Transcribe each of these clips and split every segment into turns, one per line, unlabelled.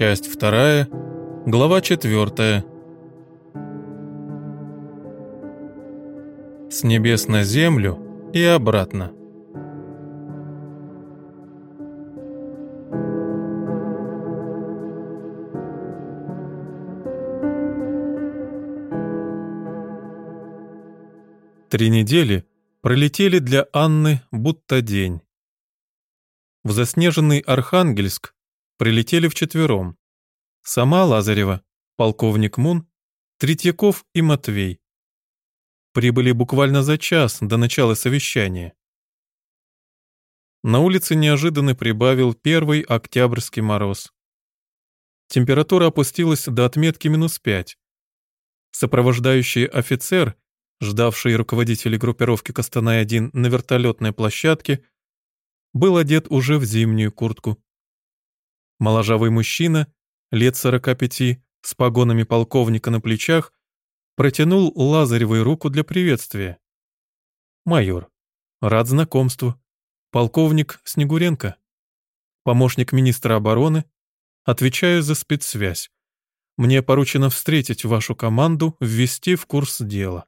Часть вторая, глава четвертая. С небес на землю и обратно. Три недели пролетели для Анны будто день. В заснеженный Архангельск прилетели вчетвером. Сама Лазарева, полковник Мун, Третьяков и Матвей. Прибыли буквально за час до начала совещания. На улице неожиданно прибавил первый октябрьский мороз. Температура опустилась до отметки минус пять. Сопровождающий офицер ждавший руководителей группировки Костанай-1 на вертолетной площадке, был одет уже в зимнюю куртку. Моложавый мужчина, лет 45, с погонами полковника на плечах, протянул Лазаревой руку для приветствия. «Майор, рад знакомству. Полковник Снегуренко. Помощник министра обороны. Отвечаю за спецсвязь. Мне поручено встретить вашу команду, ввести в курс дела.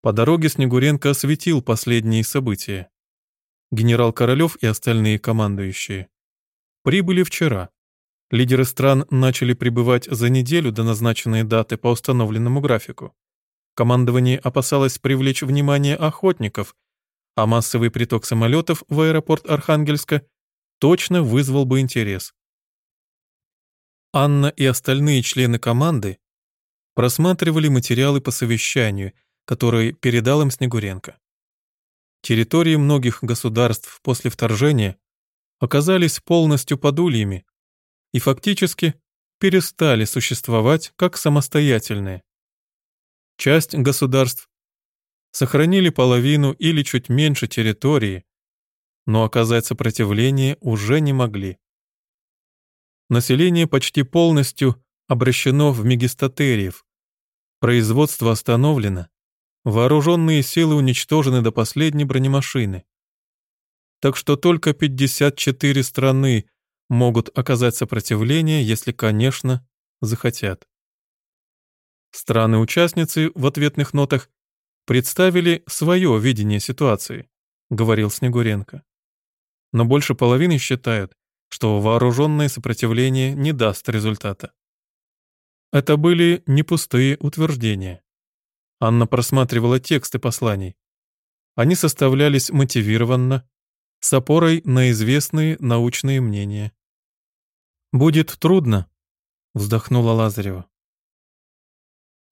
По дороге Снегуренко осветил последние события. Генерал Королёв и остальные командующие прибыли вчера. Лидеры стран начали прибывать за неделю до назначенной даты по установленному графику. Командование опасалось привлечь внимание охотников, а массовый приток самолетов в аэропорт Архангельска точно вызвал бы интерес. Анна и остальные члены команды просматривали материалы по совещанию – который передал им Снегуренко. Территории многих государств после вторжения оказались полностью под ульями и фактически перестали существовать как самостоятельные. Часть государств сохранили половину или чуть меньше территории, но оказать сопротивление уже не могли. Население почти полностью обращено в мегистатериев, производство остановлено, Вооруженные силы уничтожены до последней бронемашины. Так что только 54 страны могут оказать сопротивление, если, конечно, захотят. Страны-участницы в ответных нотах представили свое видение ситуации, говорил Снегуренко. Но больше половины считают, что вооруженное сопротивление не даст результата. Это были не пустые утверждения. Анна просматривала тексты посланий. Они составлялись мотивированно, с опорой на известные научные мнения. «Будет трудно», — вздохнула Лазарева.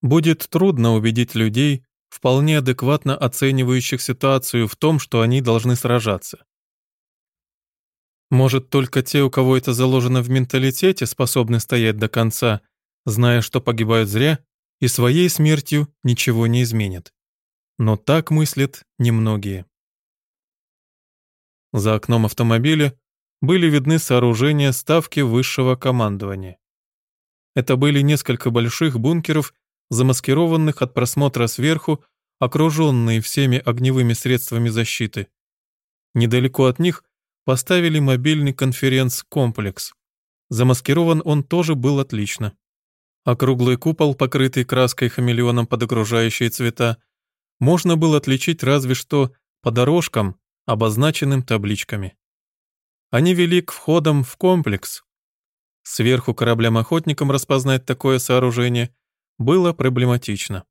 «Будет трудно убедить людей, вполне адекватно оценивающих ситуацию в том, что они должны сражаться. Может, только те, у кого это заложено в менталитете, способны стоять до конца, зная, что погибают зря, и своей смертью ничего не изменит. Но так мыслят немногие. За окном автомобиля были видны сооружения ставки высшего командования. Это были несколько больших бункеров, замаскированных от просмотра сверху, окруженные всеми огневыми средствами защиты. Недалеко от них поставили мобильный конференц-комплекс. Замаскирован он тоже был отлично. Округлый купол, покрытый краской хамелеоном под окружающие цвета, можно было отличить разве что по дорожкам, обозначенным табличками. Они вели к входам в комплекс. Сверху кораблям-охотникам распознать такое сооружение было проблематично.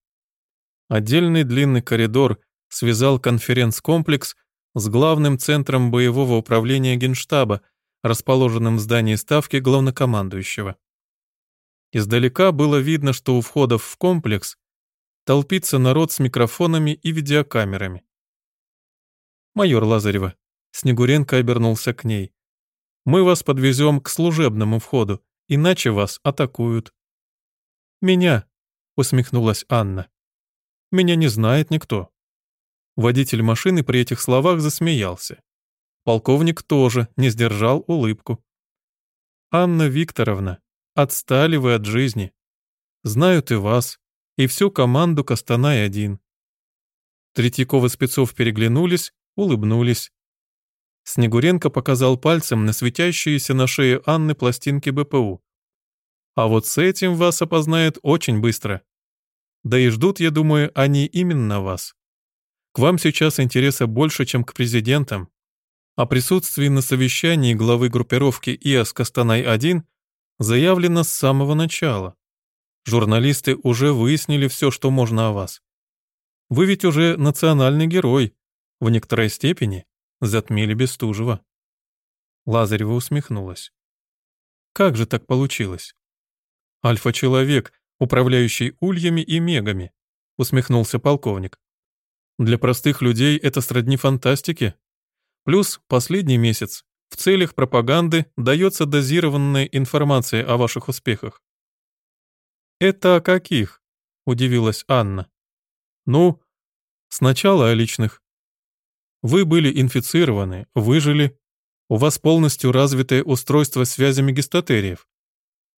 Отдельный длинный коридор связал конференц-комплекс с главным центром боевого управления Генштаба, расположенным в здании ставки главнокомандующего. Издалека было видно, что у входов в комплекс толпится народ с микрофонами и видеокамерами. «Майор Лазарева», — Снегуренко обернулся к ней, «мы вас подвезем к служебному входу, иначе вас атакуют». «Меня», — усмехнулась Анна. «Меня не знает никто». Водитель машины при этих словах засмеялся. Полковник тоже не сдержал улыбку. «Анна Викторовна, Отстали вы от жизни. Знают и вас, и всю команду Костанай-1. Третьяков и Спецов переглянулись, улыбнулись. Снегуренко показал пальцем на светящиеся на шее Анны пластинки БПУ. А вот с этим вас опознают очень быстро. Да и ждут, я думаю, они именно вас. К вам сейчас интереса больше, чем к президентам. О присутствии на совещании главы группировки ИАС Костанай-1 заявлено с самого начала. Журналисты уже выяснили все, что можно о вас. Вы ведь уже национальный герой. В некоторой степени затмили Бестужева. Лазарева усмехнулась. Как же так получилось? Альфа-человек, управляющий ульями и мегами, усмехнулся полковник. Для простых людей это сродни фантастике. Плюс последний месяц в целях пропаганды дается дозированная информация о ваших успехах. «Это о каких?» — удивилась Анна. «Ну, сначала о личных. Вы были инфицированы, выжили. У вас полностью развитое устройство связями гистотериев.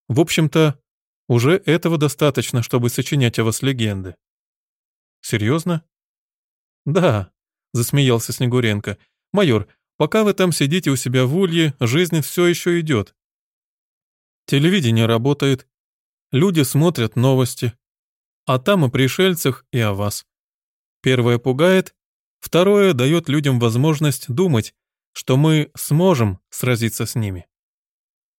В общем-то, уже этого достаточно, чтобы сочинять о вас легенды». «Серьезно?» «Да», — засмеялся Снегуренко. «Майор, пока вы там сидите у себя в улье, жизнь все еще идет. Телевидение работает, люди смотрят новости, а там о пришельцах и о вас. Первое пугает, второе дает людям возможность думать, что мы сможем сразиться с ними».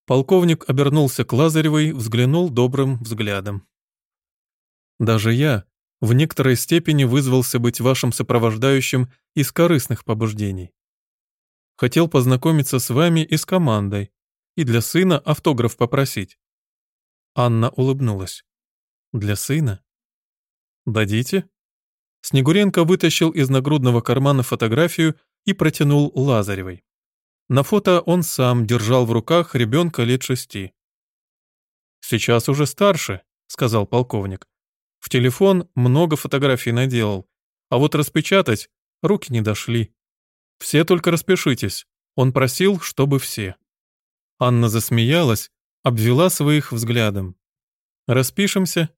Полковник обернулся к Лазаревой, взглянул добрым взглядом. «Даже я, в некоторой степени вызвался быть вашим сопровождающим из корыстных побуждений. Хотел познакомиться с вами и с командой, и для сына автограф попросить. Анна улыбнулась. Для сына? Дадите? Снегуренко вытащил из нагрудного кармана фотографию и протянул Лазаревой. На фото он сам держал в руках ребенка лет шести. «Сейчас уже старше», — сказал полковник. В телефон много фотографий наделал, а вот распечатать руки не дошли. Все только распишитесь. Он просил, чтобы все. Анна засмеялась, обвела своих взглядом. Распишемся?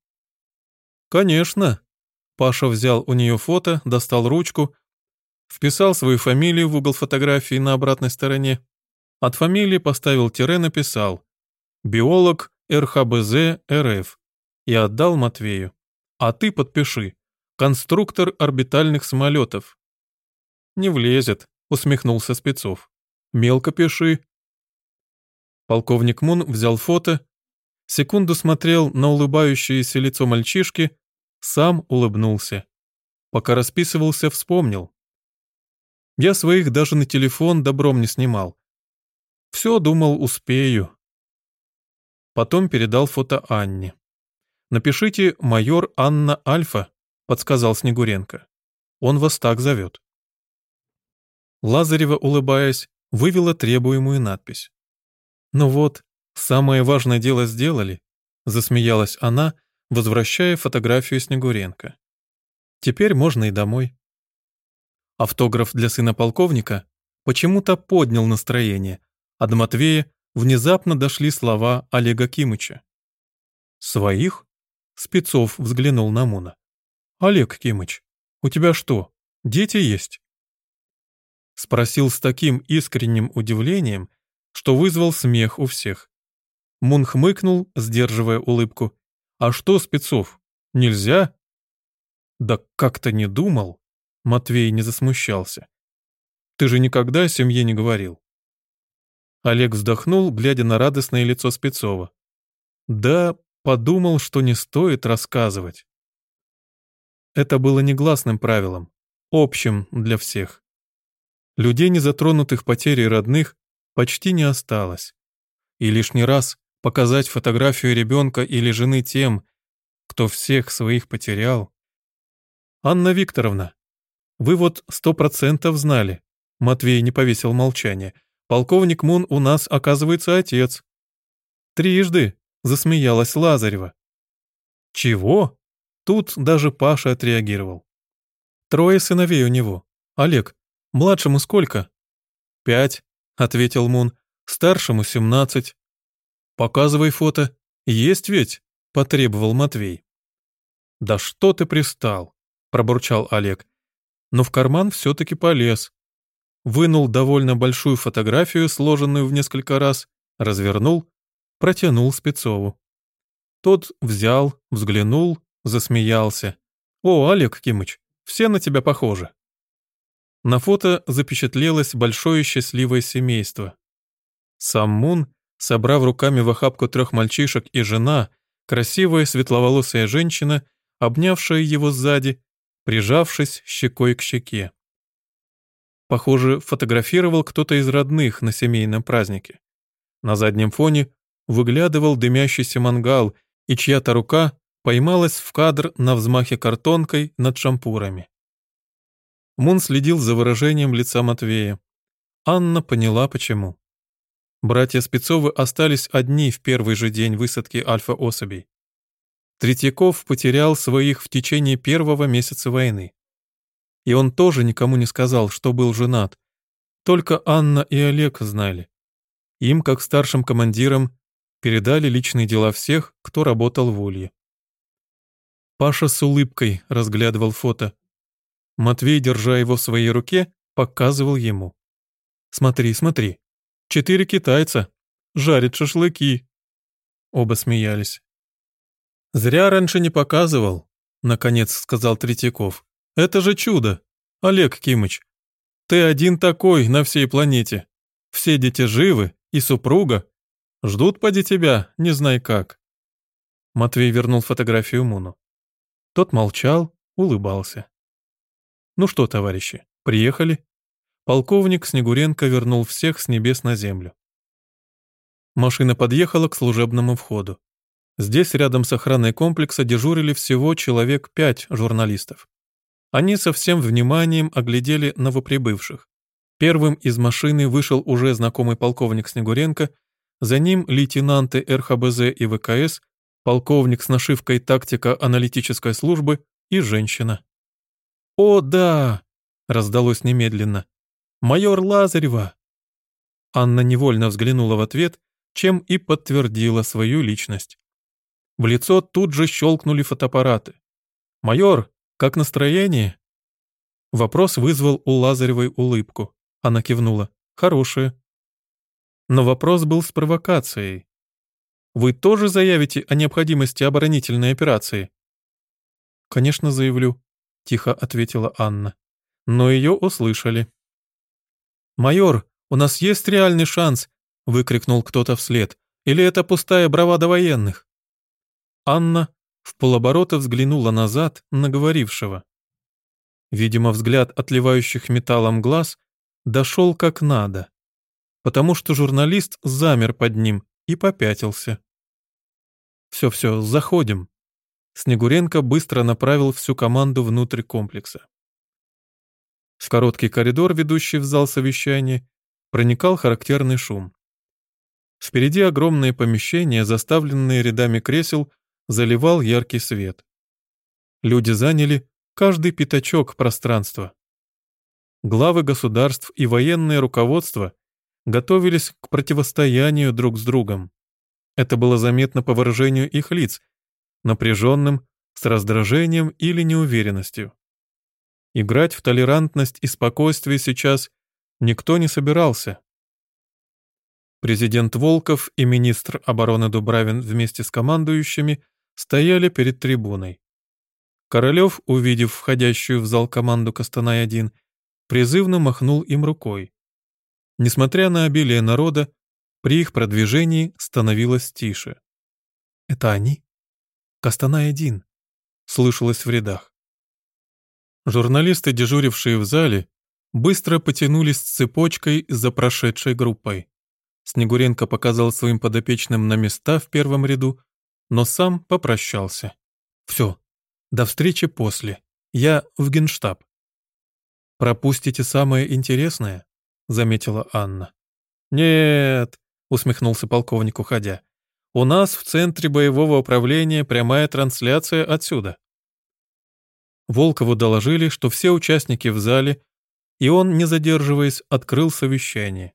Конечно. Паша взял у нее фото, достал ручку, вписал свою фамилию в угол фотографии на обратной стороне. От фамилии поставил тире, написал «Биолог РХБЗ РФ» и отдал Матвею. А ты подпиши. Конструктор орбитальных самолетов. Не влезет, усмехнулся Спецов. Мелко пиши. Полковник Мун взял фото, секунду смотрел на улыбающееся лицо мальчишки, сам улыбнулся. Пока расписывался, вспомнил. Я своих даже на телефон добром не снимал. Все думал, успею. Потом передал фото Анне. «Напишите «Майор Анна Альфа», — подсказал Снегуренко. «Он вас так зовет». Лазарева, улыбаясь, вывела требуемую надпись. «Ну вот, самое важное дело сделали», — засмеялась она, возвращая фотографию Снегуренко. «Теперь можно и домой». Автограф для сына полковника почему-то поднял настроение, а до Матвея внезапно дошли слова Олега Кимыча. «Своих?» Спецов взглянул на Муна. «Олег Кимыч, у тебя что, дети есть?» Спросил с таким искренним удивлением, что вызвал смех у всех. Мун хмыкнул, сдерживая улыбку. «А что, Спецов, нельзя?» «Да как-то не думал», — Матвей не засмущался. «Ты же никогда о семье не говорил». Олег вздохнул, глядя на радостное лицо Спецова. «Да, подумал, что не стоит рассказывать. Это было негласным правилом, общим для всех. Людей, не затронутых потерей родных, почти не осталось. И лишний раз показать фотографию ребенка или жены тем, кто всех своих потерял. «Анна Викторовна, вы вот сто процентов знали», Матвей не повесил молчание. «Полковник Мун у нас, оказывается, отец». «Трижды», засмеялась Лазарева. «Чего?» Тут даже Паша отреагировал. «Трое сыновей у него. Олег, младшему сколько?» «Пять», — ответил Мун, — «старшему семнадцать». «Показывай фото. Есть ведь?» — потребовал Матвей. «Да что ты пристал?» — пробурчал Олег. Но в карман все-таки полез. вынул довольно большую фотографию, сложенную в несколько раз, развернул, протянул Спецову. Тот взял, взглянул, засмеялся. «О, Олег Кимыч, все на тебя похожи». На фото запечатлелось большое счастливое семейство. Сам Мун, собрав руками в охапку трех мальчишек и жена, красивая светловолосая женщина, обнявшая его сзади, прижавшись щекой к щеке. Похоже, фотографировал кто-то из родных на семейном празднике. На заднем фоне выглядывал дымящийся мангал, и чья-то рука поймалась в кадр на взмахе картонкой над шампурами. Мун следил за выражением лица Матвея. Анна поняла, почему. Братья Спецовы остались одни в первый же день высадки альфа-особей. Третьяков потерял своих в течение первого месяца войны. И он тоже никому не сказал, что был женат. Только Анна и Олег знали. Им, как старшим командирам, передали личные дела всех, кто работал в Улье. Паша с улыбкой разглядывал фото. Матвей, держа его в своей руке, показывал ему. «Смотри, смотри. Четыре китайца. Жарят шашлыки». Оба смеялись. «Зря раньше не показывал», — наконец сказал Третьяков. «Это же чудо! Олег Кимыч, ты один такой на всей планете. Все дети живы, и супруга. Ждут поди тебя, не знай как». Матвей вернул фотографию Муну. Тот молчал, улыбался. «Ну что, товарищи, приехали?» Полковник Снегуренко вернул всех с небес на землю. Машина подъехала к служебному входу. Здесь, рядом с охраной комплекса, дежурили всего человек пять журналистов. Они со всем вниманием оглядели новоприбывших. Первым из машины вышел уже знакомый полковник Снегуренко, за ним лейтенанты РХБЗ и ВКС, полковник с нашивкой тактика аналитической службы и женщина. «О, да!» — раздалось немедленно. «Майор Лазарева!» Анна невольно взглянула в ответ, чем и подтвердила свою личность. В лицо тут же щелкнули фотоаппараты. «Майор, как настроение?» Вопрос вызвал у Лазаревой улыбку. Она кивнула. «Хорошее». Но вопрос был с провокацией. «Вы тоже заявите о необходимости оборонительной операции?» «Конечно, заявлю», — тихо ответила Анна. Но ее услышали. «Майор, у нас есть реальный шанс!» — выкрикнул кто-то вслед. «Или это пустая бравада военных?» Анна в полоборота взглянула назад на говорившего. Видимо, взгляд отливающих металлом глаз дошел как надо, потому что журналист замер под ним и попятился. «Все-все, заходим». Снегуренко быстро направил всю команду внутрь комплекса. В короткий коридор, ведущий в зал совещания, проникал характерный шум. Впереди огромные помещения, заставленные рядами кресел заливал яркий свет. Люди заняли каждый пятачок пространства. Главы государств и военное руководство готовились к противостоянию друг с другом. Это было заметно по выражению их лиц, напряженным, с раздражением или неуверенностью. Играть в толерантность и спокойствие сейчас никто не собирался. Президент Волков и министр обороны Дубравин вместе с командующими стояли перед трибуной. Королев, увидев входящую в зал команду Костанай-1, призывно махнул им рукой. Несмотря на обилие народа, при их продвижении становилось тише. «Это они? Костанай-1», — слышалось в рядах. Журналисты, дежурившие в зале, быстро потянулись цепочкой за прошедшей группой. Снегуренко показал своим подопечным на места в первом ряду, но сам попрощался. «Все, до встречи после. Я в генштаб». «Пропустите самое интересное», — заметила Анна. «Нет», — усмехнулся полковник, уходя. «У нас в центре боевого управления прямая трансляция отсюда». Волкову доложили, что все участники в зале, и он, не задерживаясь, открыл совещание.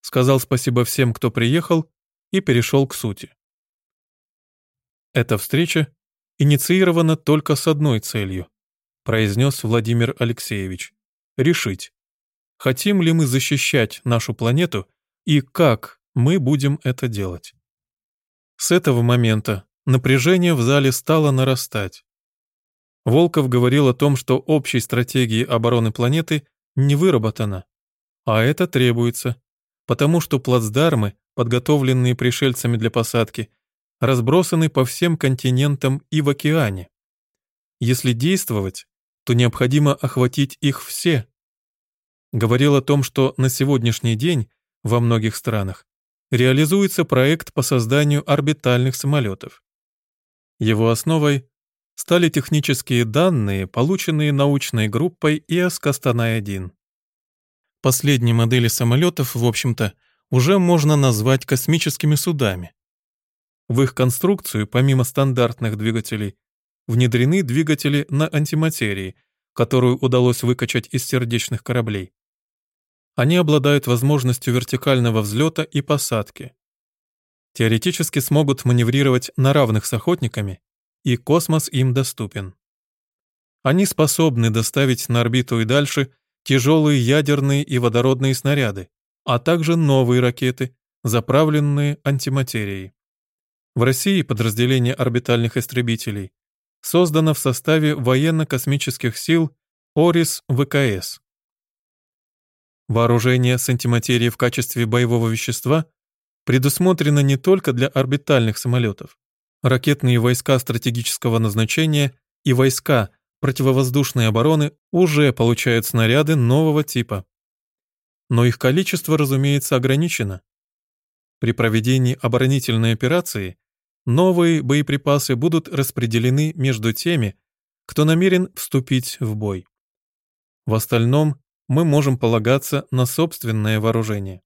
Сказал спасибо всем, кто приехал, и перешел к сути. Эта встреча инициирована только с одной целью, произнес Владимир Алексеевич. Решить, хотим ли мы защищать нашу планету и как мы будем это делать. С этого момента напряжение в зале стало нарастать. Волков говорил о том, что общей стратегии обороны планеты не выработано, а это требуется, потому что плацдармы, подготовленные пришельцами для посадки, разбросаны по всем континентам и в океане. Если действовать, то необходимо охватить их все. Говорил о том, что на сегодняшний день во многих странах реализуется проект по созданию орбитальных самолетов. Его основой стали технические данные, полученные научной группой ИАС Кастанай-1. Последние модели самолетов, в общем-то, уже можно назвать космическими судами. В их конструкцию, помимо стандартных двигателей, внедрены двигатели на антиматерии, которую удалось выкачать из сердечных кораблей. Они обладают возможностью вертикального взлета и посадки. Теоретически смогут маневрировать на равных с охотниками, и космос им доступен. Они способны доставить на орбиту и дальше тяжелые ядерные и водородные снаряды, а также новые ракеты, заправленные антиматерией. В России подразделение орбитальных истребителей создано в составе военно-космических сил ОРИС-ВКС. Вооружение с антиматерией в качестве боевого вещества предусмотрено не только для орбитальных самолетов. Ракетные войска стратегического назначения и войска противовоздушной обороны уже получают снаряды нового типа. Но их количество, разумеется, ограничено. При проведении оборонительной операции новые боеприпасы будут распределены между теми, кто намерен вступить в бой. В остальном мы можем полагаться на собственное вооружение.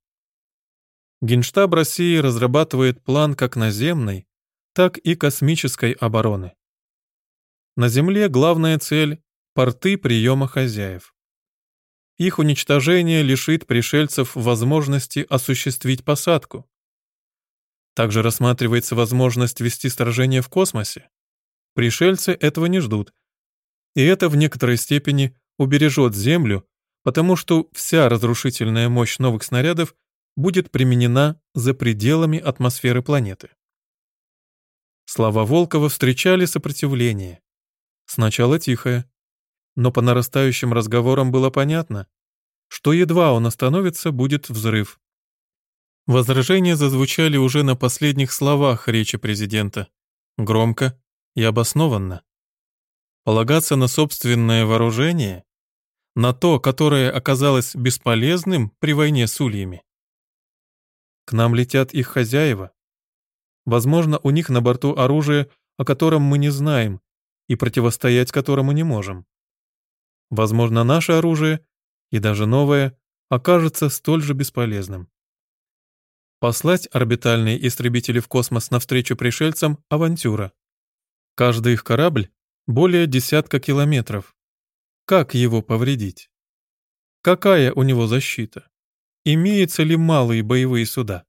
Генштаб России разрабатывает план как наземной, так и космической обороны. На Земле главная цель – порты приема хозяев. Их уничтожение лишит пришельцев возможности осуществить посадку. Также рассматривается возможность вести сражение в космосе. Пришельцы этого не ждут. И это в некоторой степени убережет Землю, потому что вся разрушительная мощь новых снарядов будет применена за пределами атмосферы планеты. Слова Волкова встречали сопротивление. Сначала тихое, но по нарастающим разговорам было понятно, что едва он остановится, будет взрыв. Возражения зазвучали уже на последних словах речи президента. Громко и обоснованно. Полагаться на собственное вооружение? На то, которое оказалось бесполезным при войне с ульями? К нам летят их хозяева. Возможно, у них на борту оружие, о котором мы не знаем, и противостоять которому не можем. Возможно, наше оружие, и даже новое, окажется столь же бесполезным. Послать орбитальные истребители в космос навстречу пришельцам – авантюра. Каждый их корабль – более десятка километров. Как его повредить? Какая у него защита? Имеются ли малые боевые суда?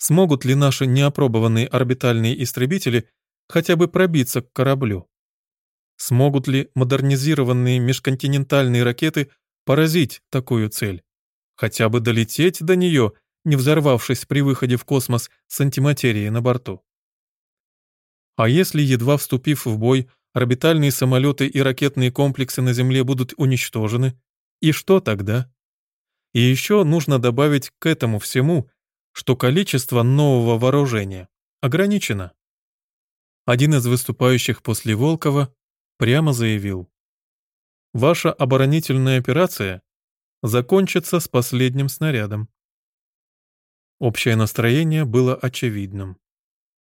Смогут ли наши неопробованные орбитальные истребители хотя бы пробиться к кораблю? Смогут ли модернизированные межконтинентальные ракеты поразить такую цель? Хотя бы долететь до нее – не взорвавшись при выходе в космос с антиматерией на борту. А если, едва вступив в бой, орбитальные самолеты и ракетные комплексы на Земле будут уничтожены, и что тогда? И еще нужно добавить к этому всему, что количество нового вооружения ограничено. Один из выступающих после Волкова прямо заявил, «Ваша оборонительная операция закончится с последним снарядом. Общее настроение было очевидным.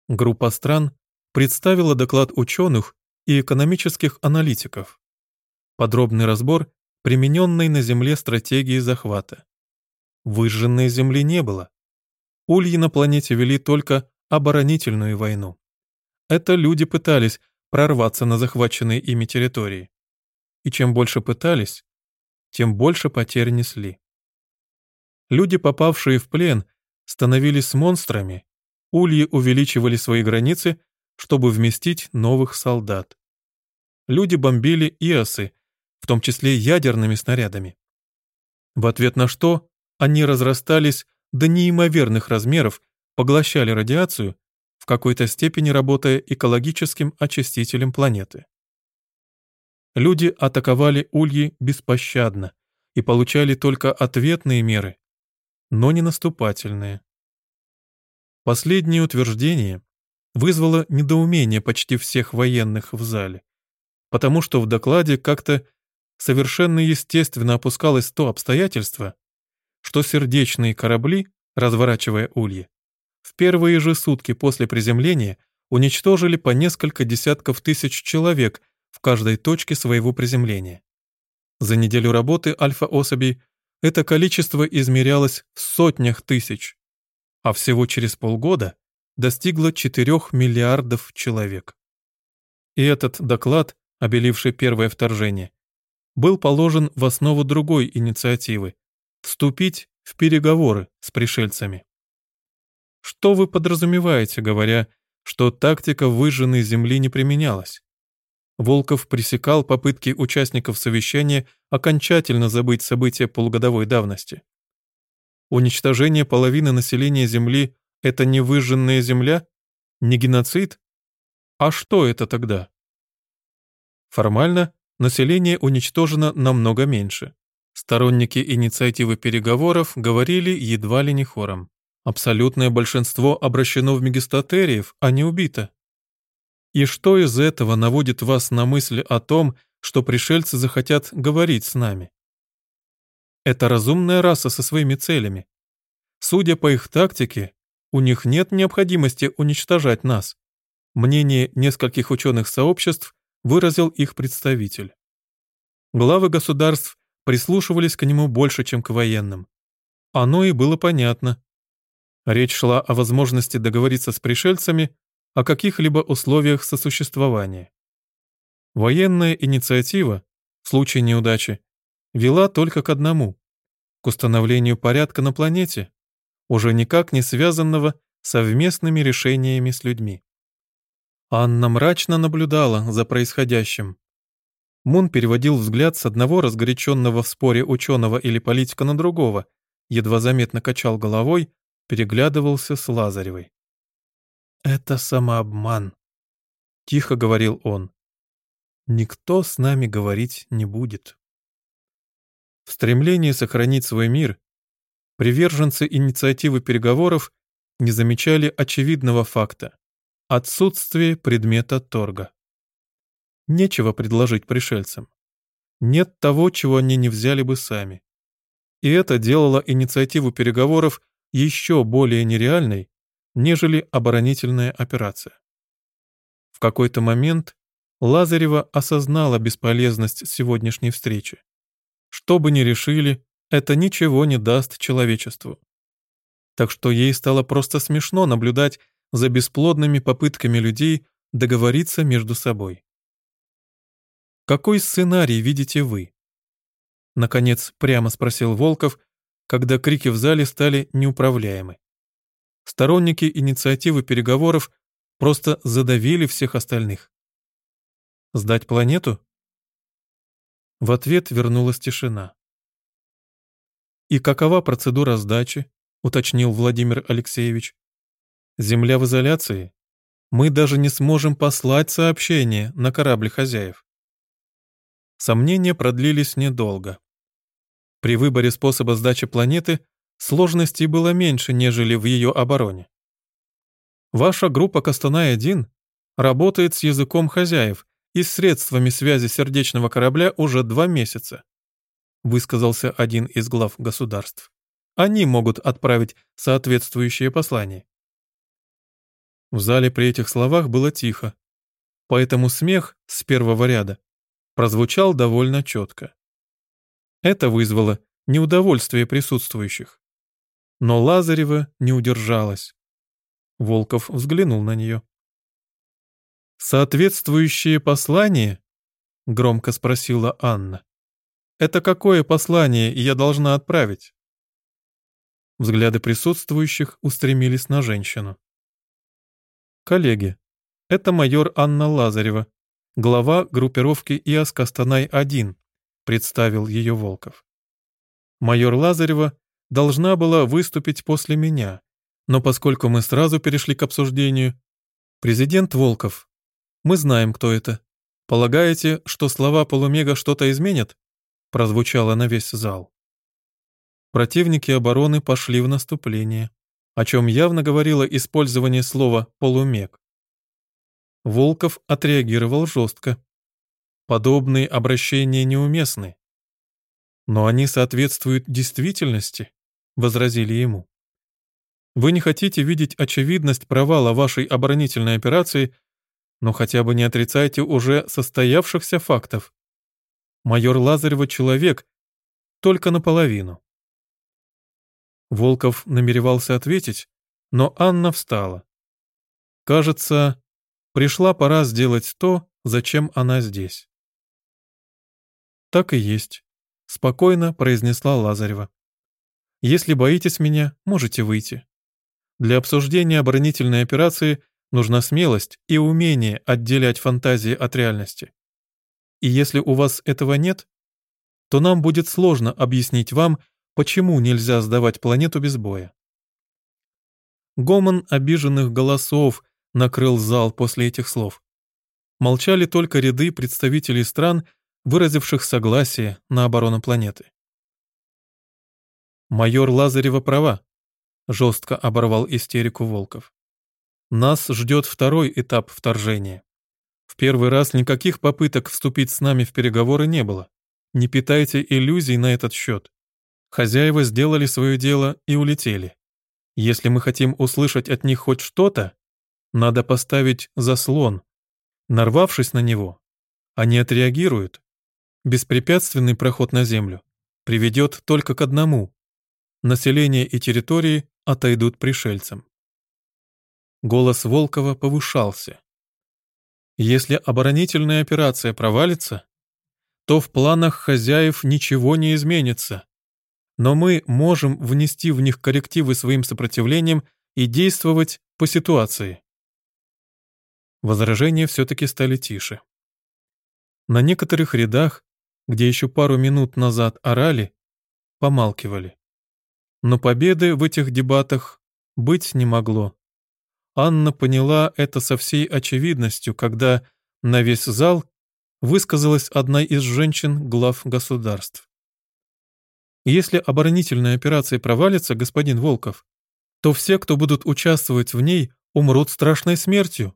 Группа стран представила доклад ученых и экономических аналитиков. Подробный разбор примененной на Земле стратегии захвата. Выжженной Земли не было. Ульи на планете вели только оборонительную войну. Это люди пытались прорваться на захваченные ими территории. И чем больше пытались, тем больше потерь несли. Люди, попавшие в плен, становились монстрами, ульи увеличивали свои границы, чтобы вместить новых солдат. Люди бомбили иосы, в том числе ядерными снарядами. в ответ на что они разрастались до неимоверных размеров, поглощали радиацию, в какой-то степени работая экологическим очистителем планеты. Люди атаковали ульи беспощадно и получали только ответные меры, но не наступательные. Последнее утверждение вызвало недоумение почти всех военных в зале, потому что в докладе как-то совершенно естественно опускалось то обстоятельство, что сердечные корабли, разворачивая ульи, в первые же сутки после приземления уничтожили по несколько десятков тысяч человек в каждой точке своего приземления. За неделю работы альфа-особей это количество измерялось в сотнях тысяч, а всего через полгода достигло 4 миллиардов человек. И этот доклад, обеливший первое вторжение, был положен в основу другой инициативы – вступить в переговоры с пришельцами. Что вы подразумеваете, говоря, что тактика выжженной земли не применялась? Волков пресекал попытки участников совещания окончательно забыть события полугодовой давности. Уничтожение половины населения Земли – это не выжженная земля? Не геноцид? А что это тогда? Формально население уничтожено намного меньше. Сторонники инициативы переговоров говорили едва ли не хором. Абсолютное большинство обращено в мегистатериев, а не убито. И что из этого наводит вас на мысль о том, что пришельцы захотят говорить с нами? Это разумная раса со своими целями. Судя по их тактике, у них нет необходимости уничтожать нас. Мнение нескольких ученых сообществ выразил их представитель. Главы государств прислушивались к нему больше, чем к военным. Оно и было понятно. Речь шла о возможности договориться с пришельцами о каких-либо условиях сосуществования. Военная инициатива, в случае неудачи, вела только к одному – к установлению порядка на планете, уже никак не связанного совместными решениями с людьми. Анна мрачно наблюдала за происходящим. Мун переводил взгляд с одного разгоряченного в споре ученого или политика на другого, едва заметно качал головой, переглядывался с Лазаревой. «Это самообман», — тихо говорил он. «Никто с нами говорить не будет». В стремлении сохранить свой мир приверженцы инициативы переговоров не замечали очевидного факта — отсутствие предмета торга. Нечего предложить пришельцам. Нет того, чего они не взяли бы сами. И это делало инициативу переговоров еще более нереальной, нежели оборонительная операция. В какой-то момент Лазарева осознала бесполезность сегодняшней встречи. Что бы ни решили, это ничего не даст человечеству. Так что ей стало просто смешно наблюдать за бесплодными попытками людей договориться между собой. «Какой сценарий видите вы?» Наконец, прямо спросил Волков, когда крики в зале стали неуправляемы. Сторонники инициативы переговоров просто задавили всех остальных. Сдать планету? В ответ вернулась тишина. «И какова процедура сдачи?» — уточнил Владимир Алексеевич. «Земля в изоляции? Мы даже не сможем послать сообщение на корабль хозяев». Сомнения продлились недолго. При выборе способа сдачи планеты сложностей было меньше, нежели в ее обороне. Ваша группа Костанай-1 работает с языком хозяев и с средствами связи сердечного корабля уже два месяца, высказался один из глав государств. Они могут отправить соответствующее послание. В зале при этих словах было тихо, поэтому смех с первого ряда прозвучал довольно четко. Это вызвало неудовольствие присутствующих. Но Лазарева не удержалась. Волков взглянул на нее. «Соответствующее послание?» — громко спросила Анна. «Это какое послание я должна отправить?» Взгляды присутствующих устремились на женщину. «Коллеги, это майор Анна Лазарева, глава группировки ИАС Костанай-1», представил ее Волков. Майор Лазарева должна была выступить после меня, но поскольку мы сразу перешли к обсуждению, президент Волков, мы знаем, кто это. Полагаете, что слова полумега что-то изменят? Прозвучало на весь зал. Противники обороны пошли в наступление, о чем явно говорило использование слова «полумег». Волков отреагировал жестко. Подобные обращения неуместны. Но они соответствуют действительности, возразили ему. Вы не хотите видеть очевидность провала вашей оборонительной операции, но хотя бы не отрицайте уже состоявшихся фактов. Майор Лазарева человек только наполовину. Волков намеревался ответить, но Анна встала. Кажется, пришла пора сделать то, зачем она здесь. Так и есть, спокойно произнесла Лазарева. Если боитесь меня, можете выйти. Для обсуждения оборонительной операции нужна смелость и умение отделять фантазии от реальности. И если у вас этого нет, то нам будет сложно объяснить вам, почему нельзя сдавать планету без боя. Гомон обиженных голосов накрыл зал после этих слов. Молчали только ряды представителей стран, выразивших согласие на оборону планеты. «Майор Лазарева права», — жестко оборвал истерику Волков. «Нас ждет второй этап вторжения. В первый раз никаких попыток вступить с нами в переговоры не было. Не питайте иллюзий на этот счет. Хозяева сделали свое дело и улетели. Если мы хотим услышать от них хоть что-то, надо поставить заслон. Нарвавшись на него, они отреагируют. Беспрепятственный проход на Землю приведет только к одному. Население и территории отойдут пришельцам. Голос Волкова повышался. Если оборонительная операция провалится, то в планах хозяев ничего не изменится но мы можем внести в них коррективы своим сопротивлением и действовать по ситуации. Возражения все-таки стали тише. На некоторых рядах, где еще пару минут назад орали, помалкивали. Но победы в этих дебатах быть не могло. Анна поняла это со всей очевидностью, когда на весь зал высказалась одна из женщин глав государств. Если оборонительная операция провалится, господин Волков, то все, кто будут участвовать в ней, умрут страшной смертью.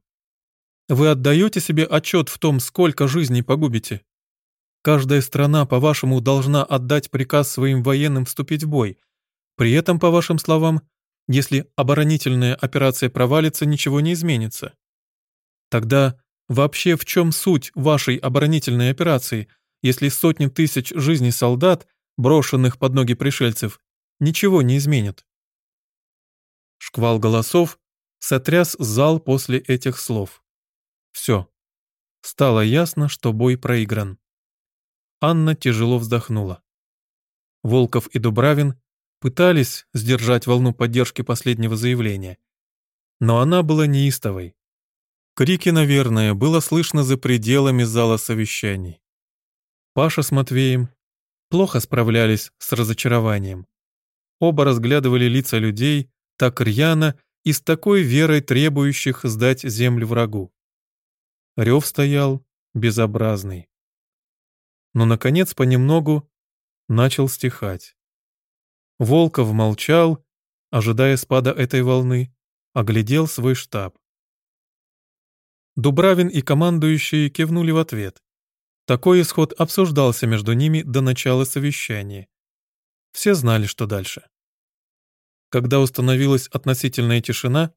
Вы отдаете себе отчет в том, сколько жизней погубите? Каждая страна, по-вашему, должна отдать приказ своим военным вступить в бой. При этом, по вашим словам, если оборонительная операция провалится, ничего не изменится. Тогда вообще в чем суть вашей оборонительной операции, если сотни тысяч жизней солдат брошенных под ноги пришельцев, ничего не изменит. Шквал голосов сотряс зал после этих слов. Все. Стало ясно, что бой проигран. Анна тяжело вздохнула. Волков и Дубравин пытались сдержать волну поддержки последнего заявления. Но она была неистовой. Крики, наверное, было слышно за пределами зала совещаний. Паша с Матвеем плохо справлялись с разочарованием. Оба разглядывали лица людей так рьяно и с такой верой требующих сдать землю врагу. Рев стоял безобразный. Но, наконец, понемногу начал стихать. Волков молчал, ожидая спада этой волны, оглядел свой штаб. Дубравин и командующие кивнули в ответ. Такой исход обсуждался между ними до начала совещания. Все знали, что дальше. Когда установилась относительная тишина,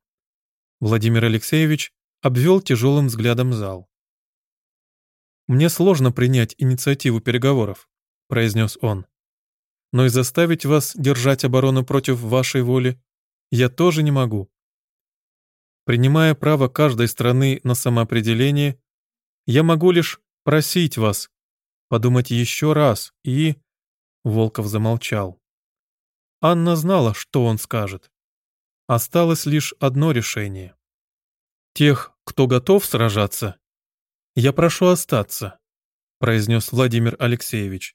Владимир Алексеевич обвел тяжелым взглядом зал. «Мне сложно принять инициативу переговоров», — произнес он. «Но и заставить вас держать оборону против вашей воли я тоже не могу. Принимая право каждой страны на самоопределение, я могу лишь просить вас подумать еще раз и...» Волков замолчал. Анна знала, что он скажет. Осталось лишь одно решение. «Тех, кто готов сражаться, я прошу остаться», произнес Владимир Алексеевич.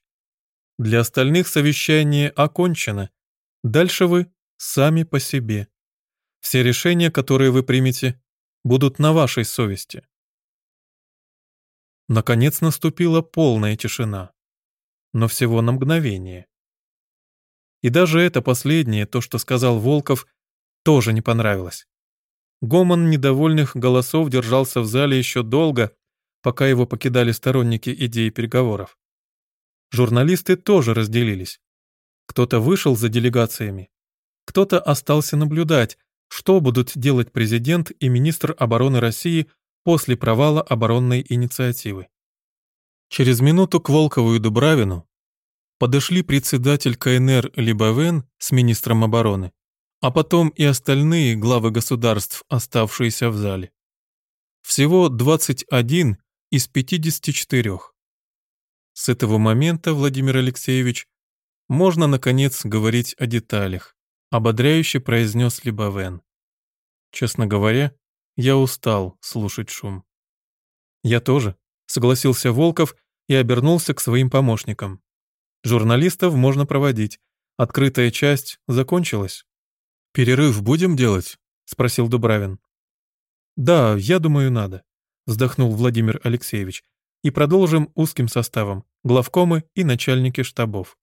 Для остальных совещание окончено. Дальше вы сами по себе. Все решения, которые вы примете, будут на вашей совести. Наконец наступила полная тишина. Но всего на мгновение. И даже это последнее, то, что сказал Волков, тоже не понравилось. Гомон недовольных голосов держался в зале еще долго, пока его покидали сторонники идеи переговоров. Журналисты тоже разделились. Кто-то вышел за делегациями, кто-то остался наблюдать, что будут делать президент и министр обороны России после провала оборонной инициативы. Через минуту к Волкову и Дубравину подошли председатель КНР Либовен с министром обороны, а потом и остальные главы государств, оставшиеся в зале. Всего 21 из 54. С этого момента, Владимир Алексеевич, можно, наконец, говорить о деталях, ободряюще произнес Либовен. Честно говоря, я устал слушать шум. Я тоже, согласился Волков и обернулся к своим помощникам. Журналистов можно проводить. Открытая часть закончилась. «Перерыв будем делать?» — спросил Дубравин. «Да, я думаю, надо», — вздохнул Владимир Алексеевич. «И продолжим узким составом, главкомы и начальники штабов».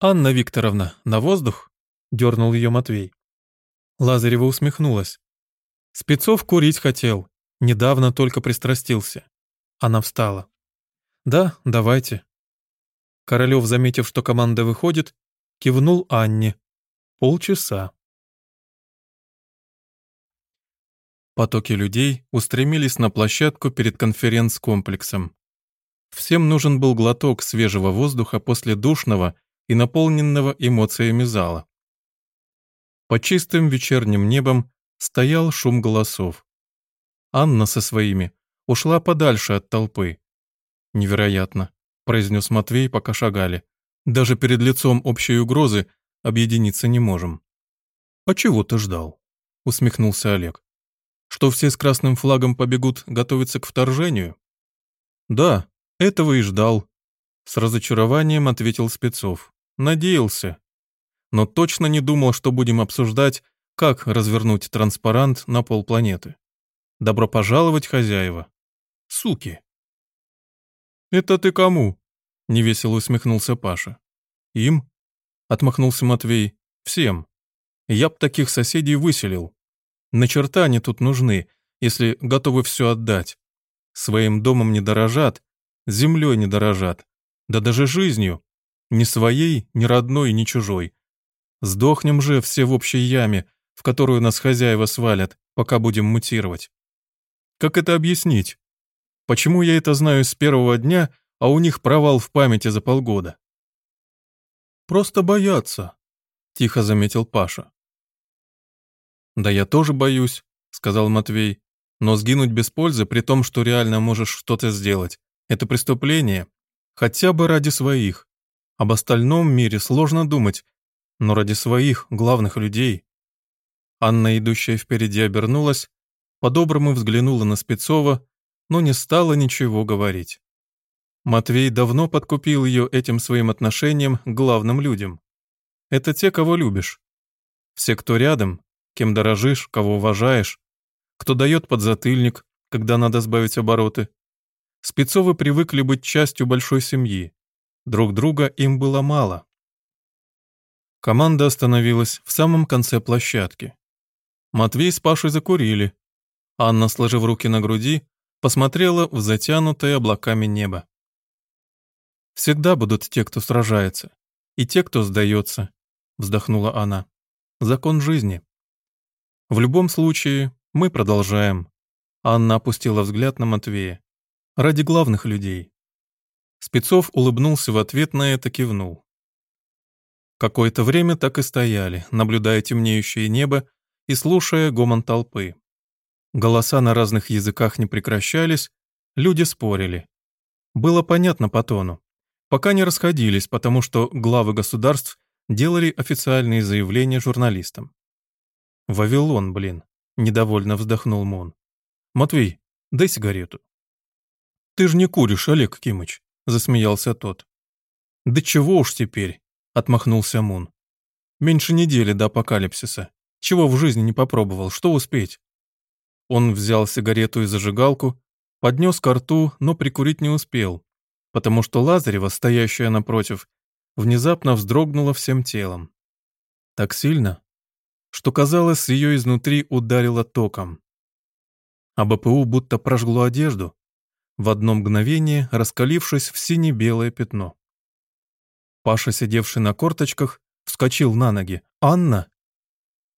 «Анна Викторовна, на воздух?» — дернул ее Матвей. Лазарева усмехнулась. «Спецов курить хотел. Недавно только пристрастился». Она встала. «Да, давайте». Королев, заметив, что команда выходит, кивнул Анне. Полчаса. Потоки людей устремились на площадку перед конференц-комплексом. Всем нужен был глоток свежего воздуха после душного и наполненного эмоциями зала. По чистым вечерним небом стоял шум голосов. Анна со своими ушла подальше от толпы. Невероятно произнес Матвей, пока шагали. Даже перед лицом общей угрозы объединиться не можем. А чего ты ждал? усмехнулся Олег. Что все с красным флагом побегут готовиться к вторжению? Да, этого и ждал. С разочарованием ответил Спецов. Надеялся. Но точно не думал, что будем обсуждать, как развернуть транспарант на полпланеты. Добро пожаловать, хозяева. Суки. «Это ты кому?» — невесело усмехнулся Паша. «Им?» — отмахнулся Матвей. «Всем. Я б таких соседей выселил. На черта они тут нужны, если готовы все отдать. Своим домом не дорожат, землей не дорожат, да даже жизнью. Ни своей, ни родной, ни чужой. Сдохнем же все в общей яме, в которую нас хозяева свалят, пока будем мутировать. Как это объяснить? Почему я это знаю с первого дня, а у них провал в памяти за полгода? Просто боятся, тихо заметил Паша. Да я тоже боюсь, сказал Матвей. Но сгинуть без пользы, при том, что реально можешь что-то сделать, это преступление, хотя бы ради своих. Об остальном мире сложно думать, но ради своих главных людей. Анна, идущая впереди, обернулась, по-доброму взглянула на Спецова, но не стала ничего говорить. Матвей давно подкупил ее этим своим отношением к главным людям. Это те, кого любишь. Все, кто рядом, кем дорожишь, кого уважаешь, кто дает подзатыльник, когда надо сбавить обороты. Спецовы привыкли быть частью большой семьи. Друг друга им было мало. Команда остановилась в самом конце площадки. Матвей с Пашей закурили. Анна, сложив руки на груди, посмотрела в затянутое облаками небо. «Всегда будут те, кто сражается, и те, кто сдается», — вздохнула она. «Закон жизни». «В любом случае, мы продолжаем». Анна опустила взгляд на Матвея. «Ради главных людей». Спецов улыбнулся в ответ на это, кивнул. Какое-то время так и стояли, наблюдая темнеющее небо и слушая гомон толпы. Голоса на разных языках не прекращались, люди спорили. Было понятно по тону. Пока не расходились, потому что главы государств делали официальные заявления журналистам. «Вавилон, блин», — недовольно вздохнул Мон. «Матвей, дай сигарету». «Ты же не куришь, Олег Кимыч», — засмеялся тот. «Да чего уж теперь», — отмахнулся Мун. «Меньше недели до апокалипсиса. Чего в жизни не попробовал, что успеть?» Он взял сигарету и зажигалку, поднес ко рту, но прикурить не успел, потому что Лазарева, стоящая напротив, внезапно вздрогнула всем телом. Так сильно, что, казалось, ее изнутри ударило током. А БПУ будто прожгло одежду, в одно мгновение раскалившись в сине-белое пятно. Паша, сидевший на корточках, вскочил на ноги. «Анна!»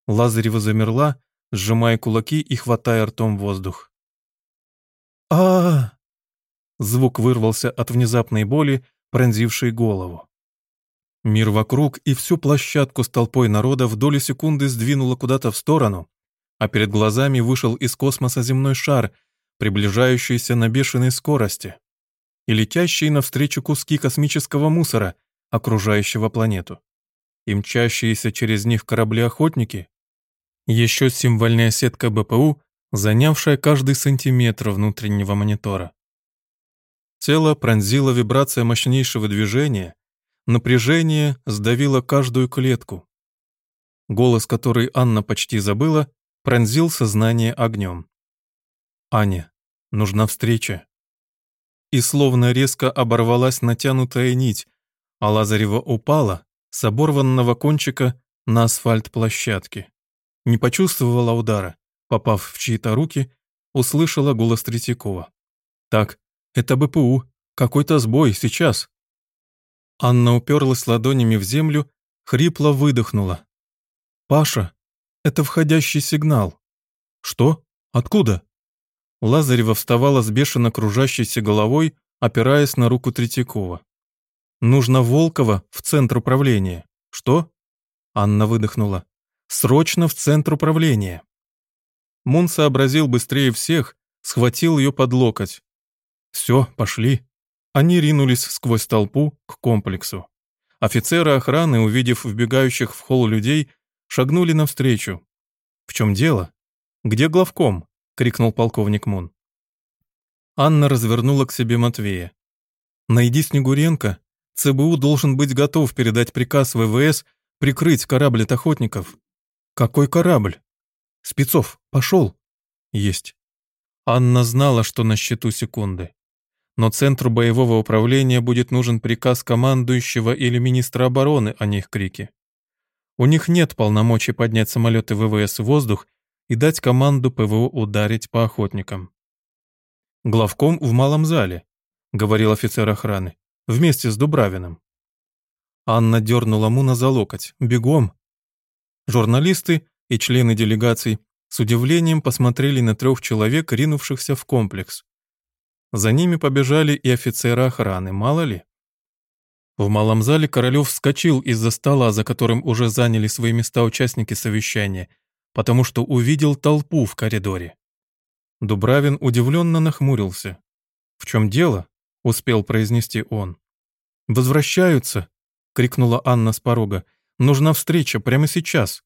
Лазарева замерла, сжимая кулаки и хватая ртом воздух. а, Звук вырвался от внезапной боли, пронзившей голову. Мир вокруг и всю площадку с толпой народа в доли секунды сдвинуло куда-то в сторону, а перед глазами вышел из космоса земной шар, приближающийся на бешеной скорости, и летящие навстречу куски космического мусора, окружающего планету. И мчащиеся через них корабли-охотники, еще символьная сетка БПУ, занявшая каждый сантиметр внутреннего монитора. Тело пронзило вибрация мощнейшего движения, Напряжение сдавило каждую клетку. Голос, который Анна почти забыла, пронзил сознание огнем. «Аня, нужна встреча». И словно резко оборвалась натянутая нить, а Лазарева упала с оборванного кончика на асфальт площадки. Не почувствовала удара, попав в чьи-то руки, услышала голос Третьякова. «Так, это БПУ, какой-то сбой, сейчас». Анна уперлась ладонями в землю, хрипло выдохнула. «Паша, это входящий сигнал». «Что? Откуда?» Лазарева вставала с бешено кружащейся головой, опираясь на руку Третьякова. «Нужно Волкова в центр управления». «Что?» Анна выдохнула. «Срочно в центр управления». Мун сообразил быстрее всех, схватил ее под локоть. «Все, пошли». Они ринулись сквозь толпу к комплексу. Офицеры охраны, увидев вбегающих в холл людей, шагнули навстречу. «В чем дело? Где главком?» — крикнул полковник Мун. Анна развернула к себе Матвея. «Найди Снегуренко. ЦБУ должен быть готов передать приказ ВВС прикрыть корабль от охотников». «Какой корабль?» «Спецов, пошел». «Есть». Анна знала, что на счету секунды но центру боевого управления будет нужен приказ командующего или министра обороны, а не их крики. У них нет полномочий поднять самолеты ВВС в воздух и дать команду ПВО ударить по охотникам. «Главком в малом зале», — говорил офицер охраны, вместе с Дубравиным. Анна дернула Муна за локоть. «Бегом!» Журналисты и члены делегаций с удивлением посмотрели на трех человек, ринувшихся в комплекс. За ними побежали и офицеры охраны, мало ли. В малом зале Королёв вскочил из-за стола, за которым уже заняли свои места участники совещания, потому что увидел толпу в коридоре. Дубравин удивленно нахмурился. «В чем дело?» — успел произнести он. «Возвращаются!» — крикнула Анна с порога. «Нужна встреча прямо сейчас!»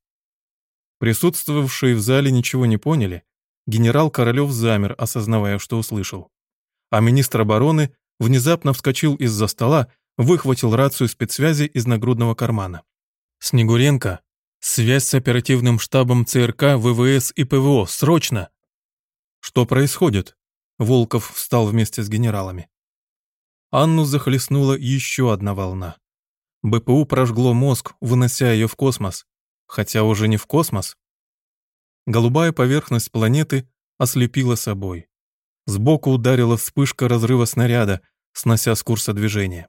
Присутствовавшие в зале ничего не поняли. Генерал Королёв замер, осознавая, что услышал а министр обороны внезапно вскочил из-за стола, выхватил рацию спецсвязи из нагрудного кармана. «Снегуренко, связь с оперативным штабом ЦРК, ВВС и ПВО, срочно!» «Что происходит?» Волков встал вместе с генералами. Анну захлестнула еще одна волна. БПУ прожгло мозг, вынося ее в космос. Хотя уже не в космос. Голубая поверхность планеты ослепила собой. Сбоку ударила вспышка разрыва снаряда, снося с курса движения.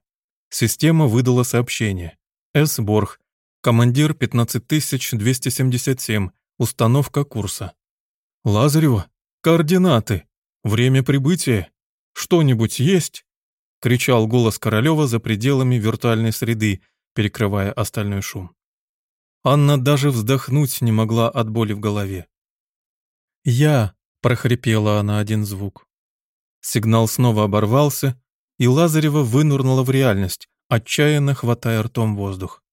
Система выдала сообщение. С. Борг. Командир 15277. Установка курса. Лазарева. Координаты. Время прибытия. Что-нибудь есть? Кричал голос Королева за пределами виртуальной среды, перекрывая остальной шум. Анна даже вздохнуть не могла от боли в голове. «Я», — прохрипела она один звук. Сигнал снова оборвался, и Лазарева вынурнула в реальность, отчаянно хватая ртом воздух.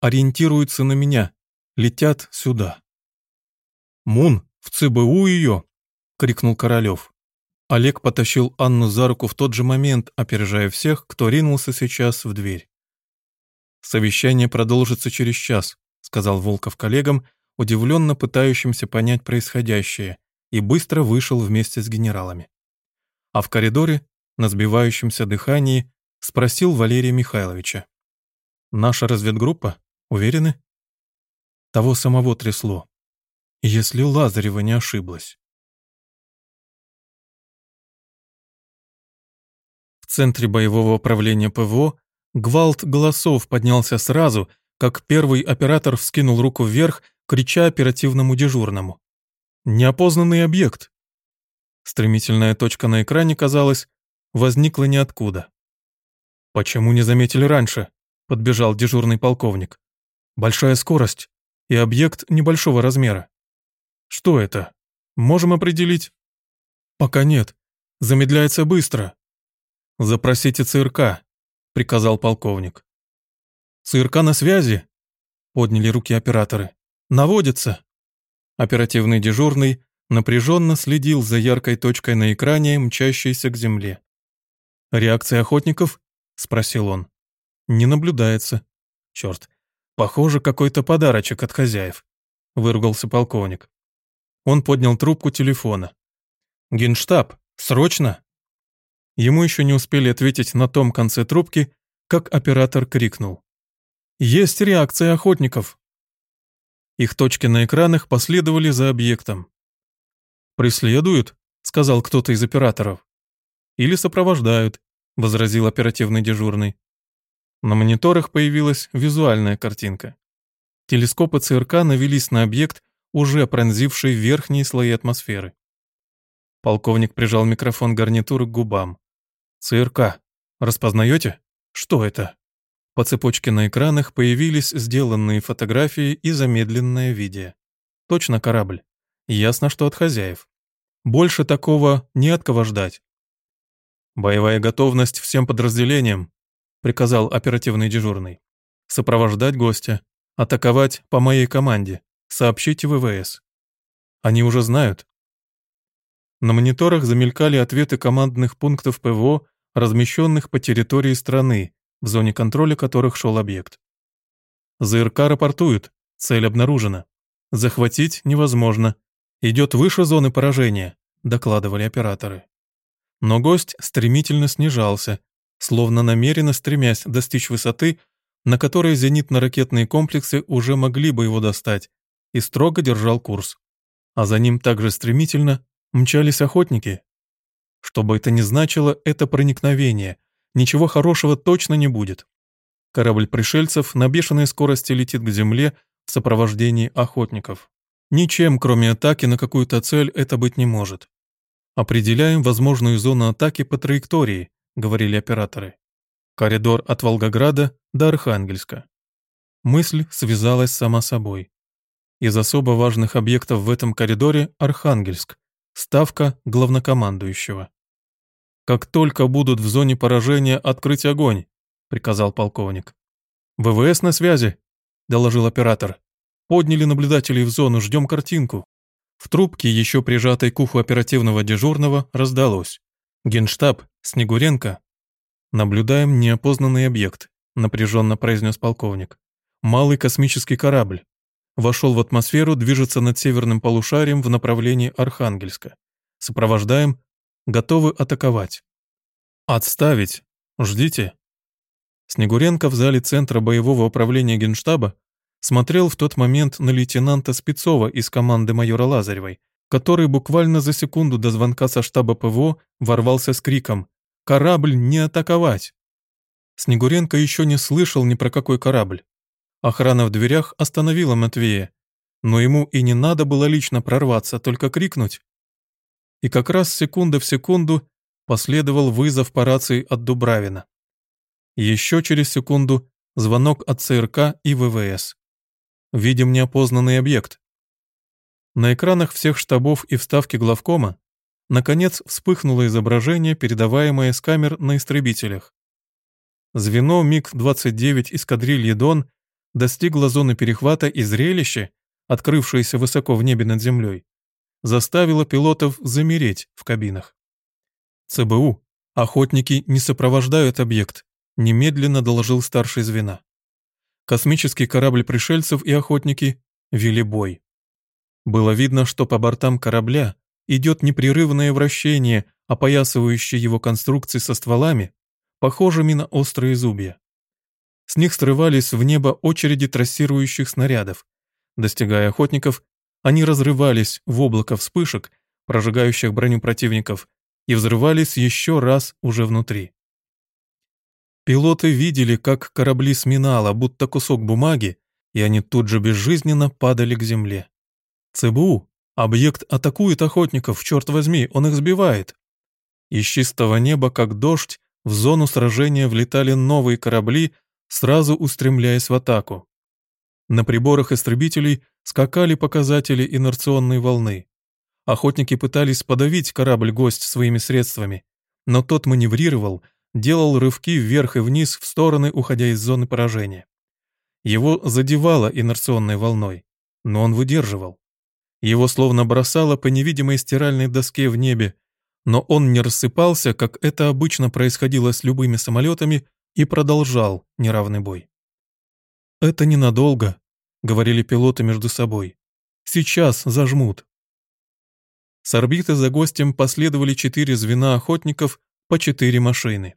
Ориентируются на меня, летят сюда. «Мун, в ЦБУ ее!» — крикнул Королев. Олег потащил Анну за руку в тот же момент, опережая всех, кто ринулся сейчас в дверь. «Совещание продолжится через час», — сказал Волков коллегам, удивленно пытающимся понять происходящее, и быстро вышел вместе с генералами. А в коридоре, на сбивающемся дыхании, спросил Валерия Михайловича. «Наша разведгруппа? Уверены?» Того самого трясло. Если Лазарева не ошиблась. В центре боевого управления ПВО гвалт голосов поднялся сразу, как первый оператор вскинул руку вверх, крича оперативному дежурному. «Неопознанный объект!» Стремительная точка на экране, казалось, возникла ниоткуда. «Почему не заметили раньше?» — подбежал дежурный полковник. «Большая скорость и объект небольшого размера. Что это? Можем определить?» «Пока нет. Замедляется быстро». «Запросите ЦРК», — приказал полковник. «ЦРК на связи?» — подняли руки операторы. «Наводится». Оперативный дежурный напряженно следил за яркой точкой на экране, мчащейся к земле. «Реакция охотников?» — спросил он. «Не наблюдается. Черт, похоже, какой-то подарочек от хозяев», — выругался полковник. Он поднял трубку телефона. «Генштаб, срочно!» Ему еще не успели ответить на том конце трубки, как оператор крикнул. «Есть реакция охотников!» Их точки на экранах последовали за объектом. «Преследуют», — сказал кто-то из операторов. «Или сопровождают», — возразил оперативный дежурный. На мониторах появилась визуальная картинка. Телескопы ЦРК навелись на объект, уже пронзивший верхние слои атмосферы. Полковник прижал микрофон гарнитуры к губам. «ЦРК, распознаете? Что это?» По цепочке на экранах появились сделанные фотографии и замедленное видео. Точно корабль. Ясно, что от хозяев. Больше такого не от кого ждать. «Боевая готовность всем подразделениям», — приказал оперативный дежурный. «Сопровождать гостя. Атаковать по моей команде. Сообщите ВВС». «Они уже знают». На мониторах замелькали ответы командных пунктов ПВО, размещенных по территории страны, в зоне контроля которых шел объект. ЗРК рапортуют, цель обнаружена. Захватить невозможно. Идет выше зоны поражения, докладывали операторы. Но гость стремительно снижался, словно намеренно стремясь достичь высоты, на которой зенитно-ракетные комплексы уже могли бы его достать, и строго держал курс. А за ним также стремительно мчались охотники. Что бы это ни значило, это проникновение, ничего хорошего точно не будет. Корабль пришельцев на бешеной скорости летит к земле в сопровождении охотников. Ничем, кроме атаки на какую-то цель, это быть не может. Определяем возможную зону атаки по траектории, говорили операторы. Коридор от Волгограда до Архангельска. Мысль связалась сама собой. Из особо важных объектов в этом коридоре Архангельск, ставка главнокомандующего. «Как только будут в зоне поражения, открыть огонь», — приказал полковник. «ВВС на связи», — доложил оператор. «Подняли наблюдателей в зону, ждем картинку». В трубке, еще прижатой к уху оперативного дежурного, раздалось. «Генштаб, Снегуренко». «Наблюдаем неопознанный объект», — напряженно произнес полковник. «Малый космический корабль. Вошел в атмосферу, движется над северным полушарием в направлении Архангельска. Сопровождаем Готовы атаковать. Отставить. Ждите. Снегуренко в зале Центра боевого управления Генштаба смотрел в тот момент на лейтенанта Спецова из команды майора Лазаревой, который буквально за секунду до звонка со штаба ПВО ворвался с криком «Корабль не атаковать!». Снегуренко еще не слышал ни про какой корабль. Охрана в дверях остановила Матвея, но ему и не надо было лично прорваться, только крикнуть и как раз секунда в секунду последовал вызов по рации от Дубравина. Еще через секунду звонок от ЦРК и ВВС. Видим неопознанный объект. На экранах всех штабов и вставки главкома наконец вспыхнуло изображение, передаваемое с камер на истребителях. Звено МиГ-29 эскадрильи «Дон» достигло зоны перехвата и зрелище, открывшееся высоко в небе над землей, заставило пилотов замереть в кабинах. ЦБУ. Охотники не сопровождают объект, немедленно доложил старший звена. Космический корабль пришельцев и охотники вели бой. Было видно, что по бортам корабля идет непрерывное вращение, опоясывающее его конструкции со стволами, похожими на острые зубья. С них срывались в небо очереди трассирующих снарядов. Достигая охотников, они разрывались в облако вспышек, прожигающих броню противников, и взрывались еще раз уже внутри. Пилоты видели, как корабли сминало, будто кусок бумаги, и они тут же безжизненно падали к земле. ЦБУ, объект атакует охотников, черт возьми, он их сбивает. Из чистого неба, как дождь, в зону сражения влетали новые корабли, сразу устремляясь в атаку. На приборах истребителей скакали показатели инерционной волны. Охотники пытались подавить корабль-гость своими средствами, но тот маневрировал, делал рывки вверх и вниз в стороны, уходя из зоны поражения. Его задевало инерционной волной, но он выдерживал. Его словно бросало по невидимой стиральной доске в небе, но он не рассыпался, как это обычно происходило с любыми самолетами, и продолжал неравный бой. «Это ненадолго», — говорили пилоты между собой. «Сейчас зажмут». С орбиты за гостем последовали четыре звена охотников по четыре машины.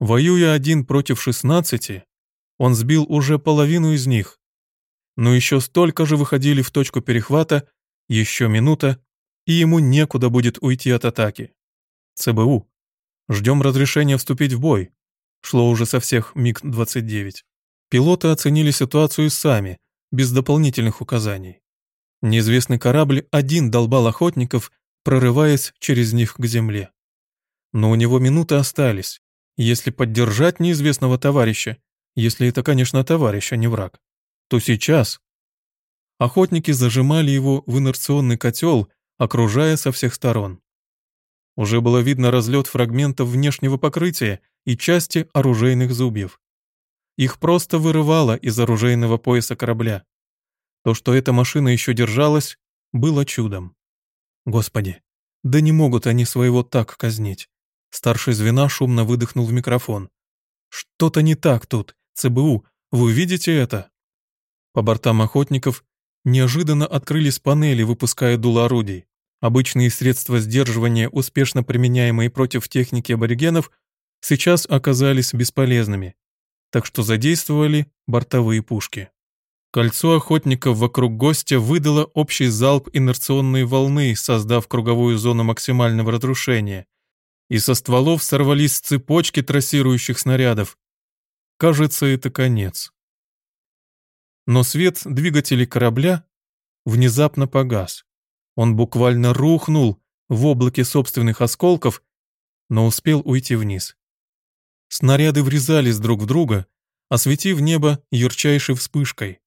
Воюя один против шестнадцати, он сбил уже половину из них. Но еще столько же выходили в точку перехвата, еще минута, и ему некуда будет уйти от атаки. ЦБУ. Ждем разрешения вступить в бой. Шло уже со всех МиГ-29. Пилоты оценили ситуацию сами, без дополнительных указаний. Неизвестный корабль один долбал охотников, прорываясь через них к земле. Но у него минуты остались. Если поддержать неизвестного товарища, если это, конечно, товарищ, а не враг, то сейчас охотники зажимали его в инерционный котел, окружая со всех сторон. Уже было видно разлет фрагментов внешнего покрытия и части оружейных зубьев. Их просто вырывало из оружейного пояса корабля. То, что эта машина еще держалась, было чудом. Господи, да не могут они своего так казнить. Старший звена шумно выдохнул в микрофон. Что-то не так тут, ЦБУ, вы видите это? По бортам охотников неожиданно открылись панели, выпуская дуло орудий. Обычные средства сдерживания, успешно применяемые против техники аборигенов, сейчас оказались бесполезными, так что задействовали бортовые пушки. Кольцо охотников вокруг гостя выдало общий залп инерционной волны, создав круговую зону максимального разрушения. И со стволов сорвались цепочки трассирующих снарядов. Кажется, это конец. Но свет двигателей корабля внезапно погас. Он буквально рухнул в облаке собственных осколков, но успел уйти вниз. Снаряды врезались друг в друга, осветив небо ярчайшей вспышкой.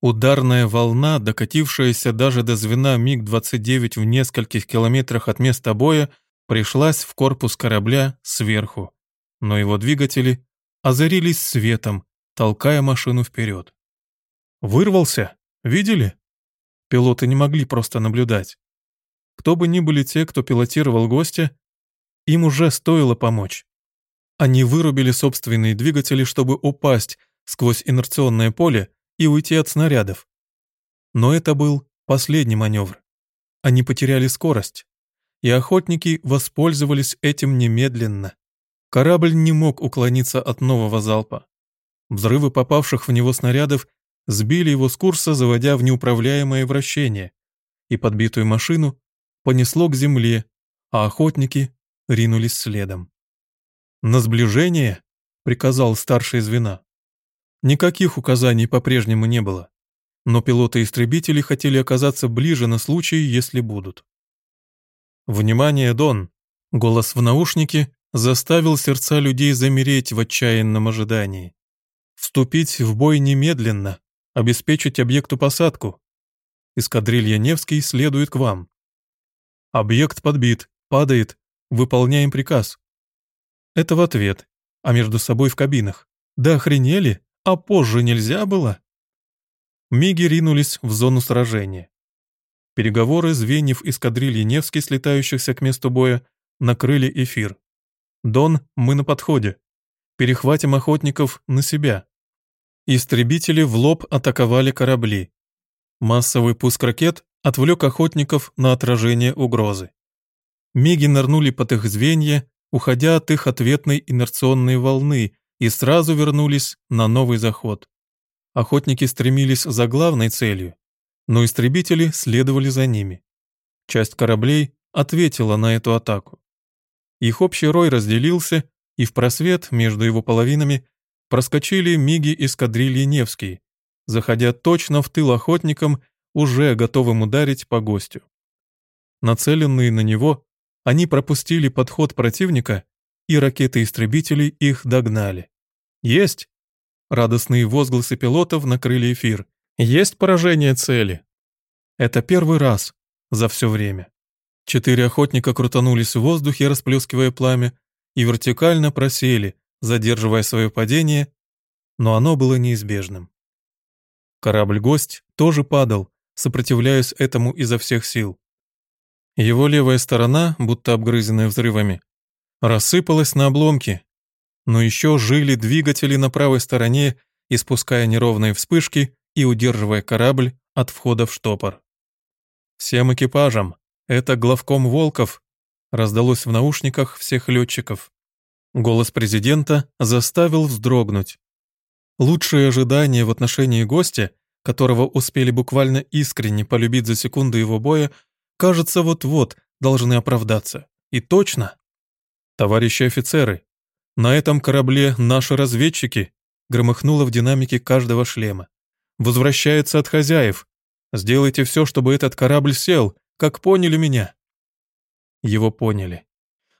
Ударная волна, докатившаяся даже до звена МиГ-29 в нескольких километрах от места боя, пришлась в корпус корабля сверху, но его двигатели озарились светом, толкая машину вперед. Вырвался? Видели? Пилоты не могли просто наблюдать. Кто бы ни были те, кто пилотировал гостя, им уже стоило помочь. Они вырубили собственные двигатели, чтобы упасть сквозь инерционное поле и уйти от снарядов. Но это был последний маневр. Они потеряли скорость, и охотники воспользовались этим немедленно. Корабль не мог уклониться от нового залпа. Взрывы попавших в него снарядов сбили его с курса, заводя в неуправляемое вращение, и подбитую машину понесло к земле, а охотники ринулись следом. «На сближение!» — приказал старший звена. Никаких указаний по-прежнему не было, но пилоты-истребители хотели оказаться ближе на случай, если будут. «Внимание, Дон!» Голос в наушнике заставил сердца людей замереть в отчаянном ожидании. «Вступить в бой немедленно, обеспечить объекту посадку. Эскадрилья Невский следует к вам. Объект подбит, падает, выполняем приказ». Это в ответ, а между собой в кабинах. «Да охренели? А позже нельзя было? Миги ринулись в зону сражения. Переговоры звеньев эскадрильи Невский, слетающихся к месту боя, накрыли эфир. «Дон, мы на подходе. Перехватим охотников на себя». Истребители в лоб атаковали корабли. Массовый пуск ракет отвлек охотников на отражение угрозы. Миги нырнули под их звенья, уходя от их ответной инерционной волны, и сразу вернулись на новый заход. Охотники стремились за главной целью, но истребители следовали за ними. Часть кораблей ответила на эту атаку. Их общий рой разделился, и в просвет между его половинами проскочили миги эскадрильи Невский, заходя точно в тыл охотникам, уже готовым ударить по гостю. Нацеленные на него, они пропустили подход противника, и ракеты-истребители их догнали. «Есть!» Радостные возгласы пилотов накрыли эфир. «Есть поражение цели!» Это первый раз за все время. Четыре охотника крутанулись в воздухе, расплескивая пламя, и вертикально просели, задерживая свое падение, но оно было неизбежным. Корабль-гость тоже падал, сопротивляясь этому изо всех сил. Его левая сторона, будто обгрызенная взрывами, рассыпалась на обломки, но еще жили двигатели на правой стороне, испуская неровные вспышки и удерживая корабль от входа в штопор. «Всем экипажам! Это главком Волков!» раздалось в наушниках всех летчиков. Голос президента заставил вздрогнуть. Лучшие ожидания в отношении гостя, которого успели буквально искренне полюбить за секунду его боя, кажется, вот-вот должны оправдаться. И точно. Товарищи офицеры, на этом корабле наши разведчики, громыхнуло в динамике каждого шлема. Возвращается от хозяев. Сделайте все, чтобы этот корабль сел, как поняли меня. Его поняли.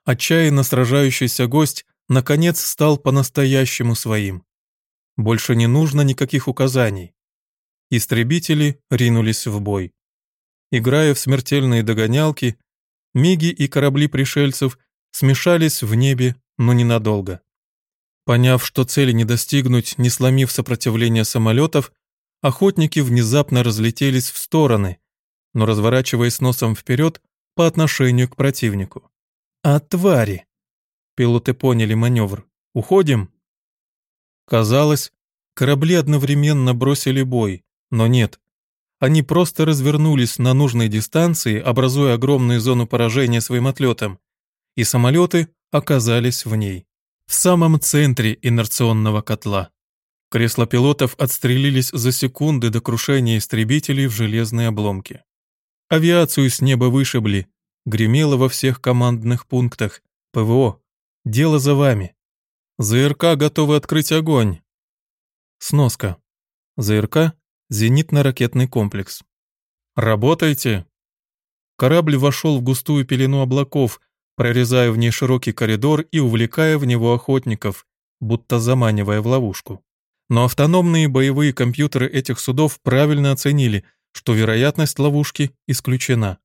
Отчаянно сражающийся гость наконец стал по-настоящему своим. Больше не нужно никаких указаний. Истребители ринулись в бой. Играя в смертельные догонялки, миги и корабли пришельцев смешались в небе, но ненадолго. Поняв, что цели не достигнуть, не сломив сопротивление самолетов, охотники внезапно разлетелись в стороны, но разворачиваясь носом вперед по отношению к противнику. «А твари!» Пилоты поняли маневр. «Уходим?» Казалось, корабли одновременно бросили бой, но нет. Они просто развернулись на нужной дистанции, образуя огромную зону поражения своим отлетом, и самолеты оказались в ней. В самом центре инерционного котла. Кресла пилотов отстрелились за секунды до крушения истребителей в железные обломки. Авиацию с неба вышибли, гремело во всех командных пунктах. ПВО. Дело за вами. ЗРК готовы открыть огонь. Сноска. ЗРК – зенитно-ракетный комплекс. Работайте. Корабль вошел в густую пелену облаков, прорезая в ней широкий коридор и увлекая в него охотников, будто заманивая в ловушку. Но автономные боевые компьютеры этих судов правильно оценили, что вероятность ловушки исключена.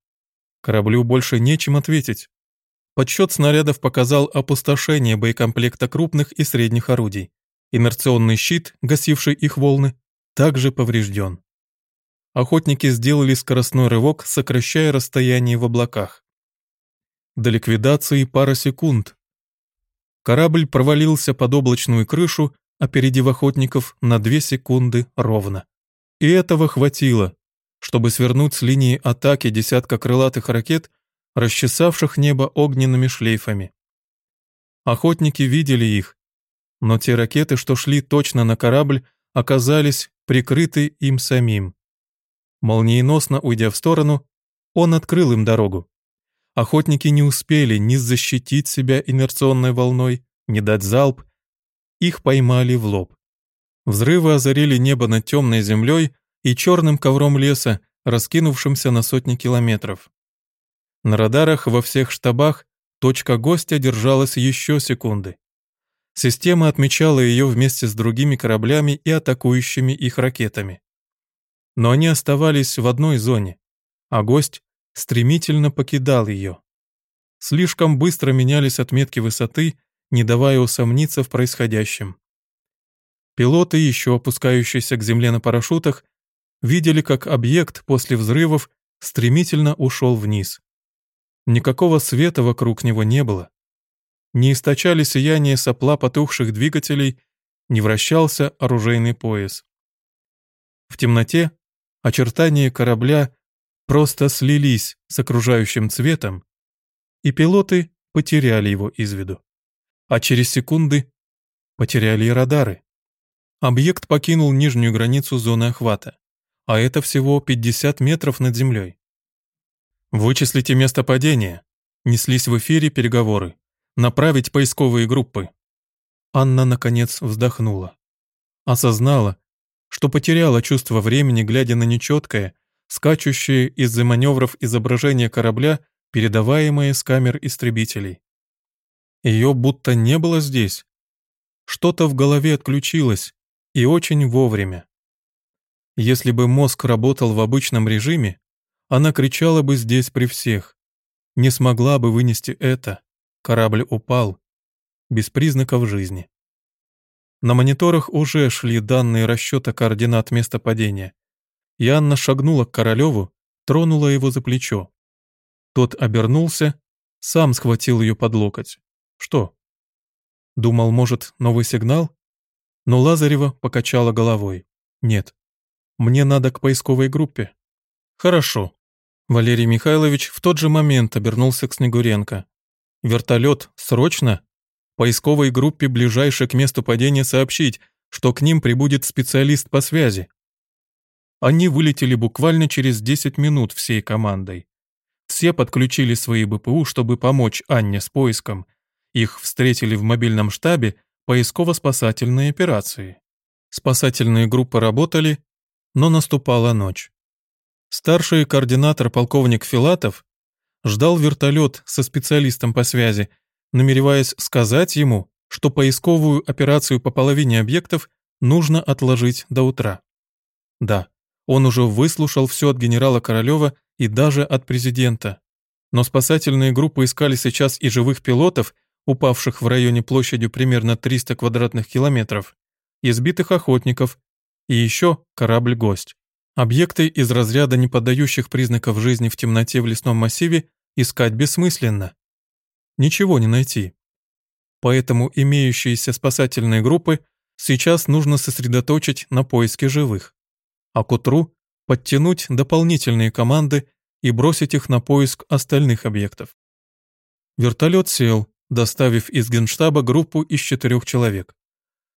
Кораблю больше нечем ответить. Подсчет снарядов показал опустошение боекомплекта крупных и средних орудий. Инерционный щит, гасивший их волны, также поврежден. Охотники сделали скоростной рывок, сокращая расстояние в облаках. До ликвидации пара секунд. Корабль провалился под облачную крышу, опередив охотников на две секунды ровно. И этого хватило, чтобы свернуть с линии атаки десятка крылатых ракет, расчесавших небо огненными шлейфами. Охотники видели их, но те ракеты, что шли точно на корабль, оказались прикрыты им самим. Молниеносно уйдя в сторону, он открыл им дорогу. Охотники не успели ни защитить себя инерционной волной, ни дать залп. Их поймали в лоб. Взрывы озарили небо над темной землей, и черным ковром леса, раскинувшимся на сотни километров. На радарах во всех штабах точка гостя держалась еще секунды. Система отмечала ее вместе с другими кораблями и атакующими их ракетами. Но они оставались в одной зоне, а гость стремительно покидал ее. Слишком быстро менялись отметки высоты, не давая усомниться в происходящем. Пилоты, еще опускающиеся к земле на парашютах, видели, как объект после взрывов стремительно ушел вниз. Никакого света вокруг него не было. Не источали сияние сопла потухших двигателей, не вращался оружейный пояс. В темноте очертания корабля просто слились с окружающим цветом, и пилоты потеряли его из виду. А через секунды потеряли и радары. Объект покинул нижнюю границу зоны охвата, а это всего 50 метров над землей. «Вычислите место падения», — неслись в эфире переговоры. «Направить поисковые группы». Анна, наконец, вздохнула. Осознала, что потеряла чувство времени, глядя на нечеткое, скачущее из-за маневров изображение корабля, передаваемое с камер истребителей. Ее будто не было здесь. Что-то в голове отключилось, и очень вовремя. Если бы мозг работал в обычном режиме, она кричала бы здесь при всех. Не смогла бы вынести это. Корабль упал. Без признаков жизни. На мониторах уже шли данные расчета координат места падения. И шагнула к Королеву, тронула его за плечо. Тот обернулся, сам схватил ее под локоть. Что? Думал, может, новый сигнал? Но Лазарева покачала головой. Нет. Мне надо к поисковой группе. Хорошо. Валерий Михайлович в тот же момент обернулся к Снегуренко. «Вертолет, срочно! Поисковой группе, ближайшей к месту падения, сообщить, что к ним прибудет специалист по связи». Они вылетели буквально через 10 минут всей командой. Все подключили свои БПУ, чтобы помочь Анне с поиском. Их встретили в мобильном штабе поисково-спасательной операции. Спасательные группы работали, но наступала ночь. Старший координатор полковник Филатов ждал вертолет со специалистом по связи, намереваясь сказать ему, что поисковую операцию по половине объектов нужно отложить до утра. Да, он уже выслушал все от генерала Королева и даже от президента. Но спасательные группы искали сейчас и живых пилотов, упавших в районе площадью примерно 300 квадратных километров, избитых охотников и еще корабль-гость. Объекты из разряда не поддающих признаков жизни в темноте в лесном массиве искать бессмысленно. Ничего не найти. Поэтому имеющиеся спасательные группы сейчас нужно сосредоточить на поиске живых. А к утру подтянуть дополнительные команды и бросить их на поиск остальных объектов. Вертолет сел, доставив из генштаба группу из четырех человек.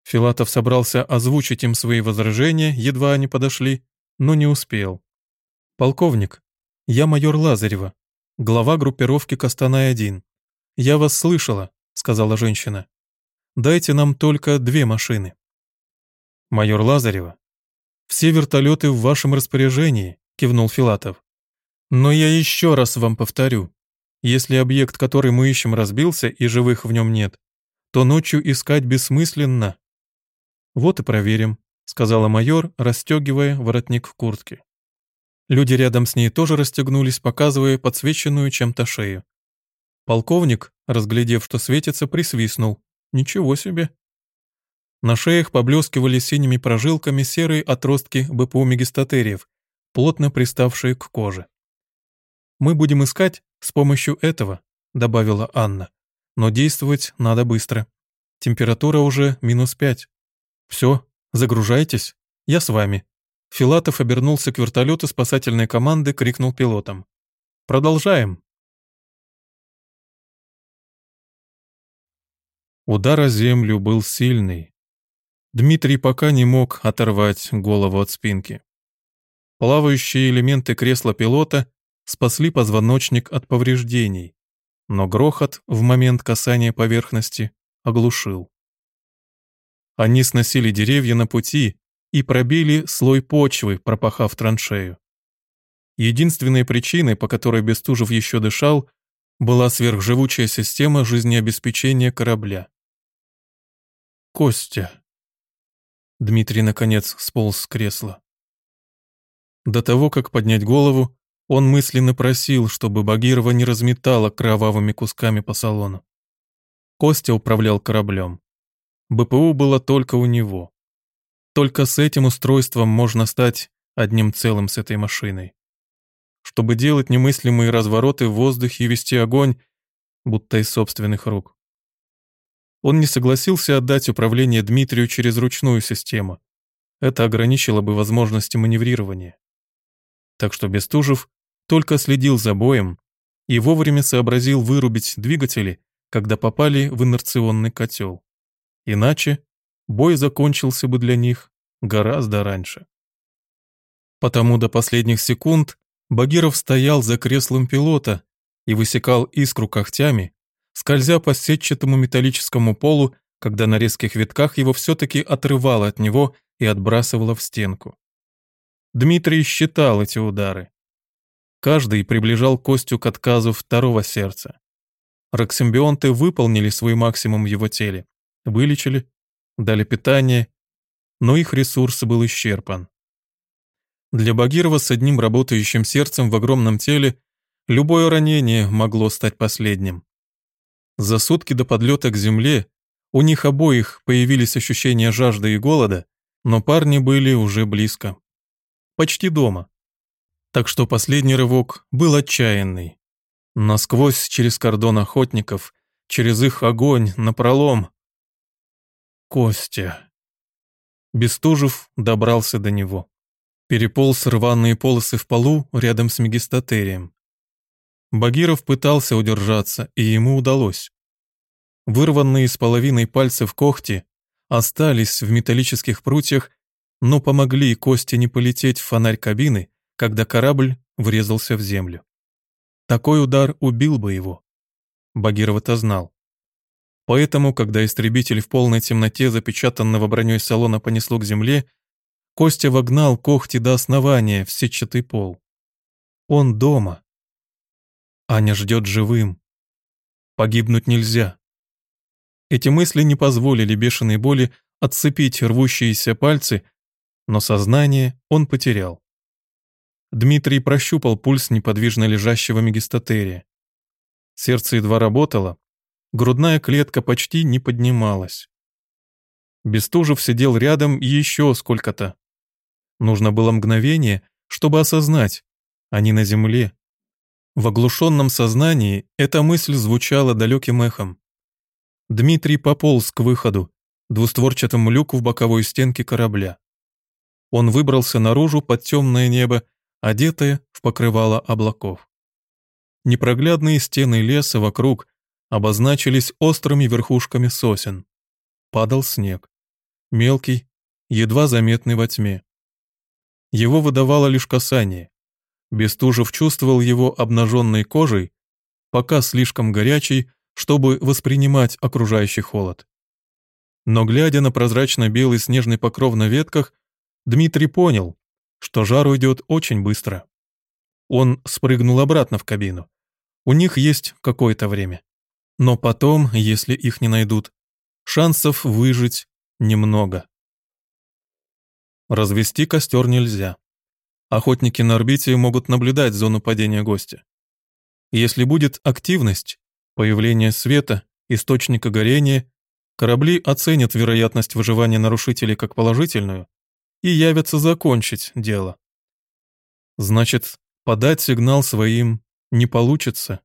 Филатов собрался озвучить им свои возражения, едва они подошли, но не успел. «Полковник, я майор Лазарева, глава группировки Костанай-1. Я вас слышала», — сказала женщина. «Дайте нам только две машины». «Майор Лазарева, все вертолеты в вашем распоряжении», — кивнул Филатов. «Но я еще раз вам повторю. Если объект, который мы ищем, разбился и живых в нем нет, то ночью искать бессмысленно». «Вот и проверим», сказала майор, расстегивая воротник куртки. Люди рядом с ней тоже расстегнулись, показывая подсвеченную чем-то шею. Полковник, разглядев, что светится, присвистнул. Ничего себе. На шеях поблескивали синими прожилками серые отростки БПУ мегистатериев, плотно приставшие к коже. «Мы будем искать с помощью этого», — добавила Анна. «Но действовать надо быстро. Температура уже минус пять. Все, «Загружайтесь, я с вами». Филатов обернулся к вертолету спасательной команды, крикнул пилотам. «Продолжаем». Удар о землю был сильный. Дмитрий пока не мог оторвать голову от спинки. Плавающие элементы кресла пилота спасли позвоночник от повреждений, но грохот в момент касания поверхности оглушил. Они сносили деревья на пути и пробили слой почвы, пропахав траншею. Единственной причиной, по которой Бестужев еще дышал, была сверхживучая система жизнеобеспечения корабля. «Костя!» Дмитрий, наконец, сполз с кресла. До того, как поднять голову, он мысленно просил, чтобы Багирова не разметала кровавыми кусками по салону. Костя управлял кораблем. БПУ было только у него. Только с этим устройством можно стать одним целым с этой машиной. Чтобы делать немыслимые развороты в воздухе и вести огонь, будто из собственных рук. Он не согласился отдать управление Дмитрию через ручную систему. Это ограничило бы возможности маневрирования. Так что Бестужев только следил за боем и вовремя сообразил вырубить двигатели, когда попали в инерционный котел. Иначе бой закончился бы для них гораздо раньше. Потому до последних секунд Багиров стоял за креслом пилота и высекал искру когтями, скользя по сетчатому металлическому полу, когда на резких витках его все-таки отрывало от него и отбрасывало в стенку. Дмитрий считал эти удары. Каждый приближал Костю к отказу второго сердца. Роксимбионты выполнили свой максимум в его теле, вылечили, дали питание, но их ресурс был исчерпан. Для Багирова с одним работающим сердцем в огромном теле любое ранение могло стать последним. За сутки до подлета к земле у них обоих появились ощущения жажды и голода, но парни были уже близко. Почти дома. Так что последний рывок был отчаянный. Насквозь через кордон охотников, через их огонь, напролом. Костя. Бестужев добрался до него. Переполз рваные полосы в полу рядом с мегистатерием. Багиров пытался удержаться, и ему удалось. Вырванные с половиной пальцев когти остались в металлических прутьях, но помогли Косте не полететь в фонарь кабины, когда корабль врезался в землю. Такой удар убил бы его. Багиров это знал. Поэтому, когда истребитель в полной темноте запечатанного броней салона понесло к земле, Костя вогнал когти до основания в сетчатый пол. Он дома. Аня ждет живым. Погибнуть нельзя. Эти мысли не позволили бешеной боли отцепить рвущиеся пальцы, но сознание он потерял. Дмитрий прощупал пульс неподвижно лежащего мегистатерия. Сердце едва работало, грудная клетка почти не поднималась. Бестужев сидел рядом еще сколько-то. Нужно было мгновение, чтобы осознать, они на земле. В оглушенном сознании эта мысль звучала далеким эхом. Дмитрий пополз к выходу, двустворчатому люку в боковой стенке корабля. Он выбрался наружу под темное небо, одетое в покрывало облаков. Непроглядные стены леса вокруг обозначились острыми верхушками сосен. Падал снег. Мелкий, едва заметный во тьме. Его выдавало лишь касание. Бестужев чувствовал его обнаженной кожей, пока слишком горячий, чтобы воспринимать окружающий холод. Но глядя на прозрачно-белый снежный покров на ветках, Дмитрий понял, что жар уйдет очень быстро. Он спрыгнул обратно в кабину. У них есть какое-то время. Но потом, если их не найдут, шансов выжить немного. Развести костер нельзя. Охотники на орбите могут наблюдать зону падения гостя. Если будет активность, появление света, источника горения, корабли оценят вероятность выживания нарушителей как положительную и явятся закончить дело. Значит, подать сигнал своим не получится.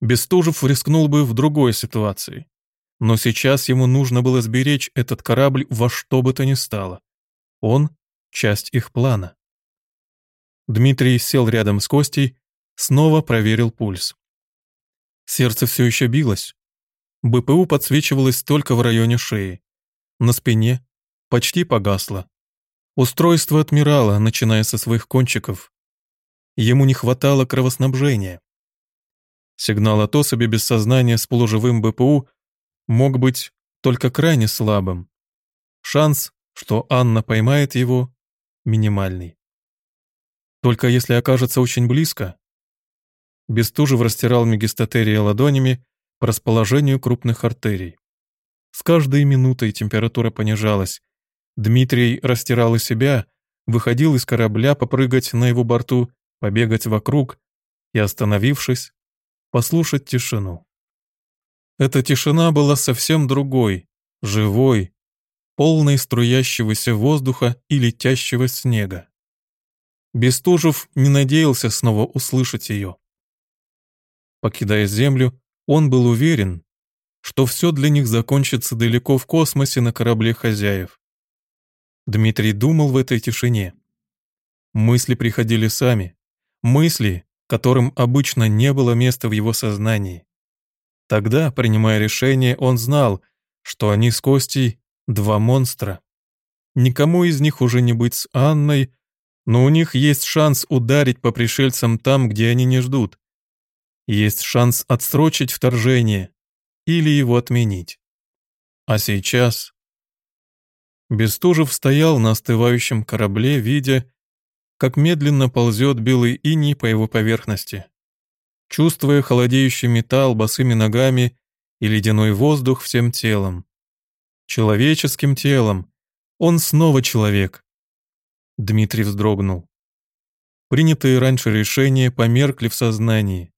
Бестужев рискнул бы в другой ситуации. Но сейчас ему нужно было сберечь этот корабль во что бы то ни стало. Он — часть их плана. Дмитрий сел рядом с Костей, снова проверил пульс. Сердце все еще билось. БПУ подсвечивалось только в районе шеи. На спине почти погасло. Устройство отмирало, начиная со своих кончиков. Ему не хватало кровоснабжения. Сигнал от особи без сознания с полуживым БПУ мог быть только крайне слабым. Шанс что Анна поймает его, минимальный. Только если окажется очень близко. Бестужев растирал мегистатерия ладонями по расположению крупных артерий. С каждой минутой температура понижалась. Дмитрий растирал и себя, выходил из корабля попрыгать на его борту, побегать вокруг и, остановившись, послушать тишину. Эта тишина была совсем другой, живой, полной струящегося воздуха и летящего снега. Бестужев не надеялся снова услышать ее. Покидая землю, он был уверен, что все для них закончится далеко в космосе на корабле хозяев. Дмитрий думал в этой тишине. Мысли приходили сами. Мысли, которым обычно не было места в его сознании. Тогда, принимая решение, он знал, что они с Костей — два монстра. Никому из них уже не быть с Анной, но у них есть шанс ударить по пришельцам там, где они не ждут. Есть шанс отсрочить вторжение или его отменить. А сейчас... Бестужев стоял на остывающем корабле, видя, как медленно ползет белый иней по его поверхности. Чувствуя холодеющий металл босыми ногами и ледяной воздух всем телом. Человеческим телом. Он снова человек. Дмитрий вздрогнул. Принятые раньше решения померкли в сознании.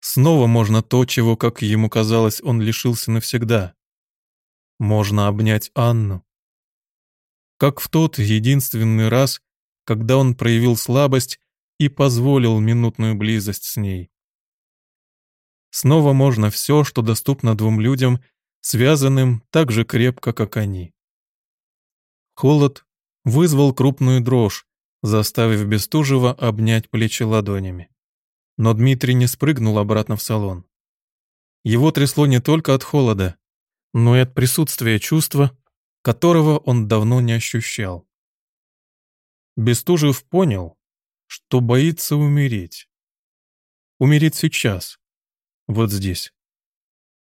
Снова можно то, чего, как ему казалось, он лишился навсегда. Можно обнять Анну. Как в тот единственный раз, когда он проявил слабость и позволил минутную близость с ней. Снова можно все, что доступно двум людям, связанным так же крепко, как они. Холод вызвал крупную дрожь, заставив Бестужева обнять плечи ладонями. Но Дмитрий не спрыгнул обратно в салон. Его трясло не только от холода, но и от присутствия чувства, которого он давно не ощущал. Бестужев понял, что боится умереть. Умереть сейчас, вот здесь.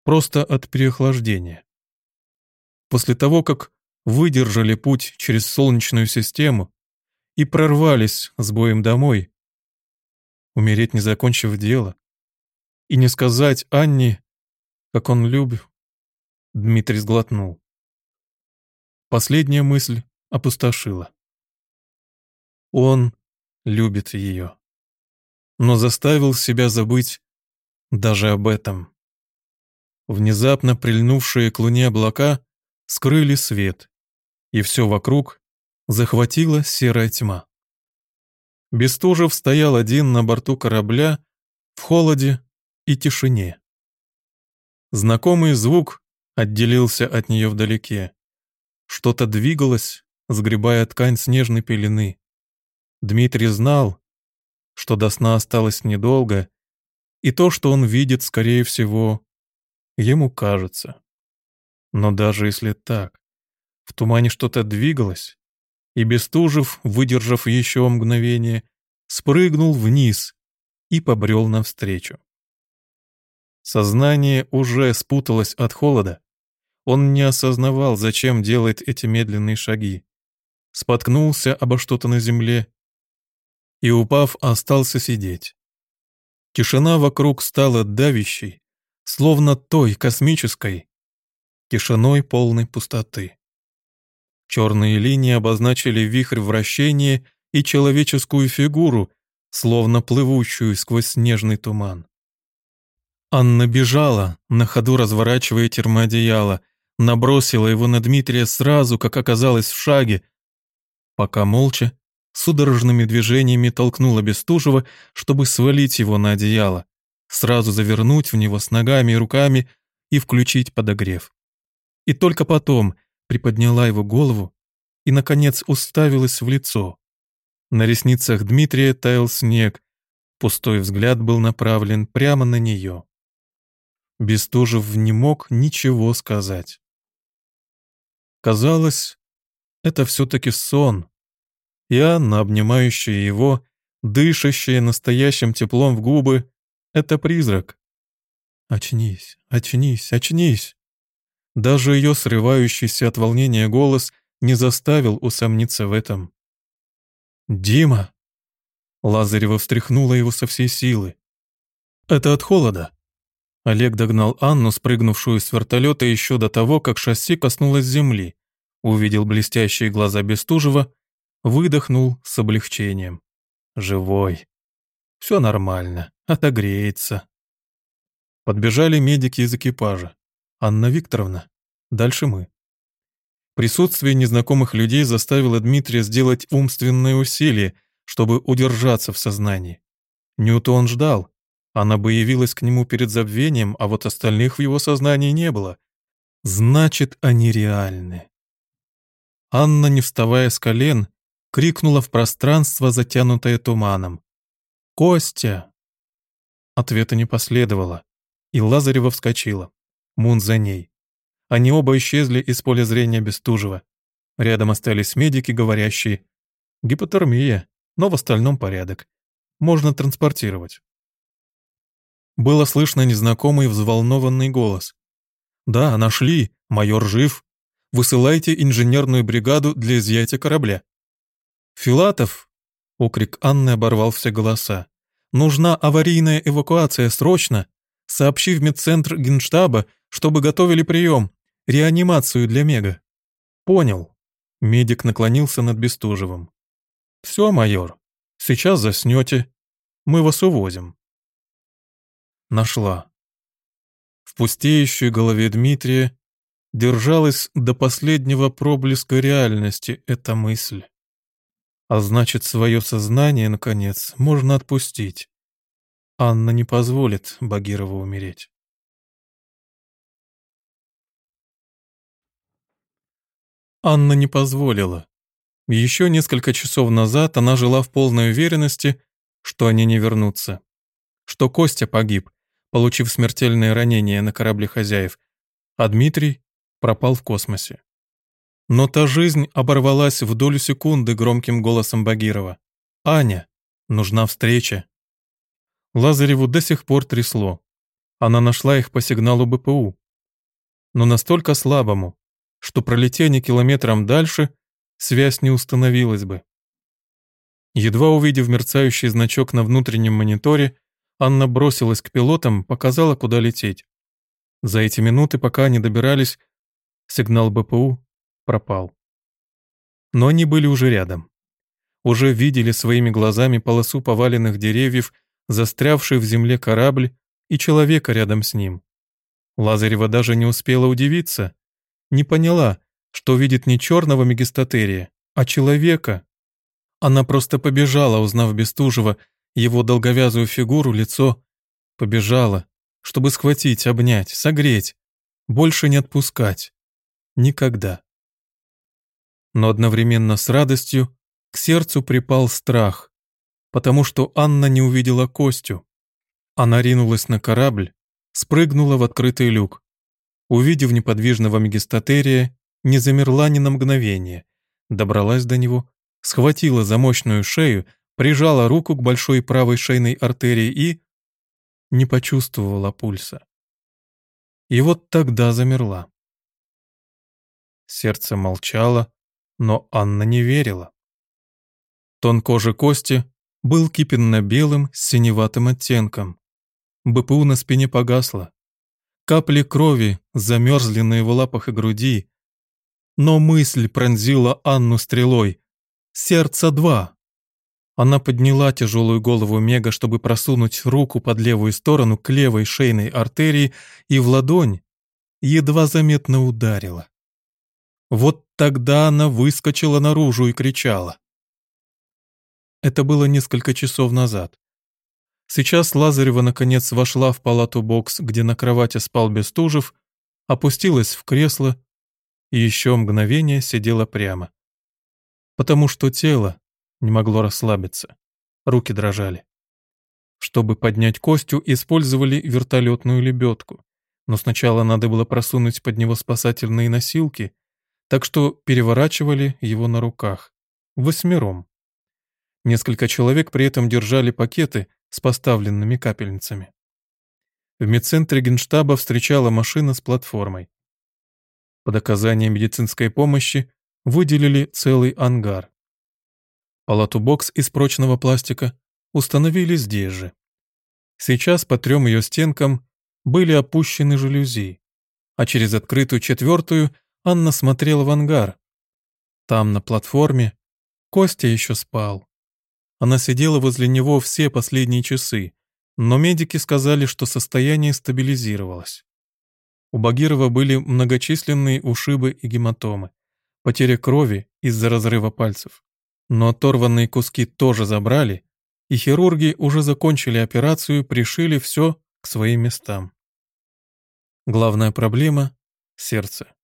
Просто от переохлаждения. После того, как выдержали путь через Солнечную систему и прорвались с боем домой. Умереть, не закончив дело. И не сказать Анне, как он любит. Дмитрий сглотнул. Последняя мысль опустошила. Он любит ее. Но заставил себя забыть даже об этом. Внезапно прильнувшие к луне облака скрыли свет, и все вокруг захватила серая тьма. Бестужев стоял один на борту корабля в холоде и тишине. Знакомый звук отделился от нее вдалеке. Что-то двигалось, сгребая ткань снежной пелены. Дмитрий знал, что до сна осталось недолго, и то, что он видит, скорее всего, ему кажется. Но даже если так, в тумане что-то двигалось, и Бестужев, выдержав еще мгновение, спрыгнул вниз и побрел навстречу. Сознание уже спуталось от холода. Он не осознавал, зачем делает эти медленные шаги. Споткнулся обо что-то на земле и, упав, остался сидеть. Тишина вокруг стала давящей, словно той космической, тишиной полной пустоты. Черные линии обозначили вихрь вращения и человеческую фигуру, словно плывущую сквозь снежный туман. Анна бежала, на ходу разворачивая термоодеяло, набросила его на Дмитрия сразу, как оказалось в шаге, пока молча, судорожными движениями толкнула Бестужева, чтобы свалить его на одеяло, сразу завернуть в него с ногами и руками и включить подогрев. И только потом, приподняла его голову и, наконец, уставилась в лицо. На ресницах Дмитрия таял снег, пустой взгляд был направлен прямо на нее. Бестужев не мог ничего сказать. Казалось, это все-таки сон, и Анна, обнимающая его, дышащая настоящим теплом в губы, это призрак. «Очнись, очнись, очнись!» Даже ее срывающийся от волнения голос не заставил усомниться в этом. «Дима!» Лазарева встряхнула его со всей силы. «Это от холода». Олег догнал Анну, спрыгнувшую с вертолета еще до того, как шасси коснулось земли, увидел блестящие глаза Бестужева, выдохнул с облегчением. «Живой. Все нормально, отогреется». Подбежали медики из экипажа. Анна Викторовна, дальше мы. Присутствие незнакомых людей заставило Дмитрия сделать умственное усилие, чтобы удержаться в сознании. Ньютон ждал, Она бы явилась к нему перед забвением, а вот остальных в его сознании не было. Значит, они реальны. Анна, не вставая с колен, крикнула в пространство, затянутое туманом. «Костя!» Ответа не последовало, и Лазарева вскочила. Мун за ней. Они оба исчезли из поля зрения Бестужева. Рядом остались медики, говорящие «Гипотермия, но в остальном порядок. Можно транспортировать». Было слышно незнакомый взволнованный голос. «Да, нашли. Майор жив. Высылайте инженерную бригаду для изъятия корабля». «Филатов!» — окрик Анны оборвал все голоса. «Нужна аварийная эвакуация, срочно! Сообщи в медцентр генштаба, чтобы готовили прием, реанимацию для Мега». «Понял». Медик наклонился над Бестужевым. «Все, майор, сейчас заснете. Мы вас увозим». Нашла. В пустеющей голове Дмитрия держалась до последнего проблеска реальности эта мысль. А значит, свое сознание, наконец, можно отпустить. Анна не позволит Багирову умереть. Анна не позволила. Еще несколько часов назад она жила в полной уверенности, что они не вернутся. Что Костя погиб, получив смертельные ранения на корабле хозяев, а Дмитрий пропал в космосе. Но та жизнь оборвалась в долю секунды громким голосом Багирова. «Аня, нужна встреча». Лазареву до сих пор трясло. Она нашла их по сигналу БПУ. Но настолько слабому, что пролетя не километром дальше, связь не установилась бы. Едва увидев мерцающий значок на внутреннем мониторе, Анна бросилась к пилотам, показала, куда лететь. За эти минуты, пока они добирались, сигнал БПУ пропал. Но они были уже рядом. Уже видели своими глазами полосу поваленных деревьев, застрявший в земле корабль и человека рядом с ним. Лазарева даже не успела удивиться, не поняла, что видит не черного мегистатерия, а человека. Она просто побежала, узнав Бестужева, его долговязую фигуру, лицо. Побежала, чтобы схватить, обнять, согреть, больше не отпускать. Никогда но одновременно с радостью к сердцу припал страх, потому что Анна не увидела Костю. Она ринулась на корабль, спрыгнула в открытый люк. Увидев неподвижного мегистатерия, не замерла ни на мгновение, добралась до него, схватила за мощную шею, прижала руку к большой правой шейной артерии и... не почувствовала пульса. И вот тогда замерла. Сердце молчало, но Анна не верила. Тон кожи Кости был кипенно-белым с синеватым оттенком. БПУ на спине погасло. Капли крови замерзли на его лапах и груди. Но мысль пронзила Анну стрелой. «Сердце два!» Она подняла тяжелую голову Мега, чтобы просунуть руку под левую сторону к левой шейной артерии и в ладонь едва заметно ударила. Вот тогда она выскочила наружу и кричала. Это было несколько часов назад. Сейчас Лазарева наконец вошла в палату-бокс, где на кровати спал Бестужев, опустилась в кресло и еще мгновение сидела прямо. Потому что тело не могло расслабиться, руки дрожали. Чтобы поднять Костю, использовали вертолетную лебедку, но сначала надо было просунуть под него спасательные носилки, так что переворачивали его на руках. Восьмером. Несколько человек при этом держали пакеты с поставленными капельницами. В медцентре Генштаба встречала машина с платформой. Под оказание медицинской помощи выделили целый ангар. Палату-бокс из прочного пластика установили здесь же. Сейчас по трем ее стенкам были опущены жалюзи, а через открытую четвертую Анна смотрела в ангар. Там, на платформе, Костя еще спал. Она сидела возле него все последние часы, но медики сказали, что состояние стабилизировалось. У Багирова были многочисленные ушибы и гематомы, потеря крови из-за разрыва пальцев. Но оторванные куски тоже забрали, и хирурги уже закончили операцию, пришили все к своим местам. Главная проблема — сердце.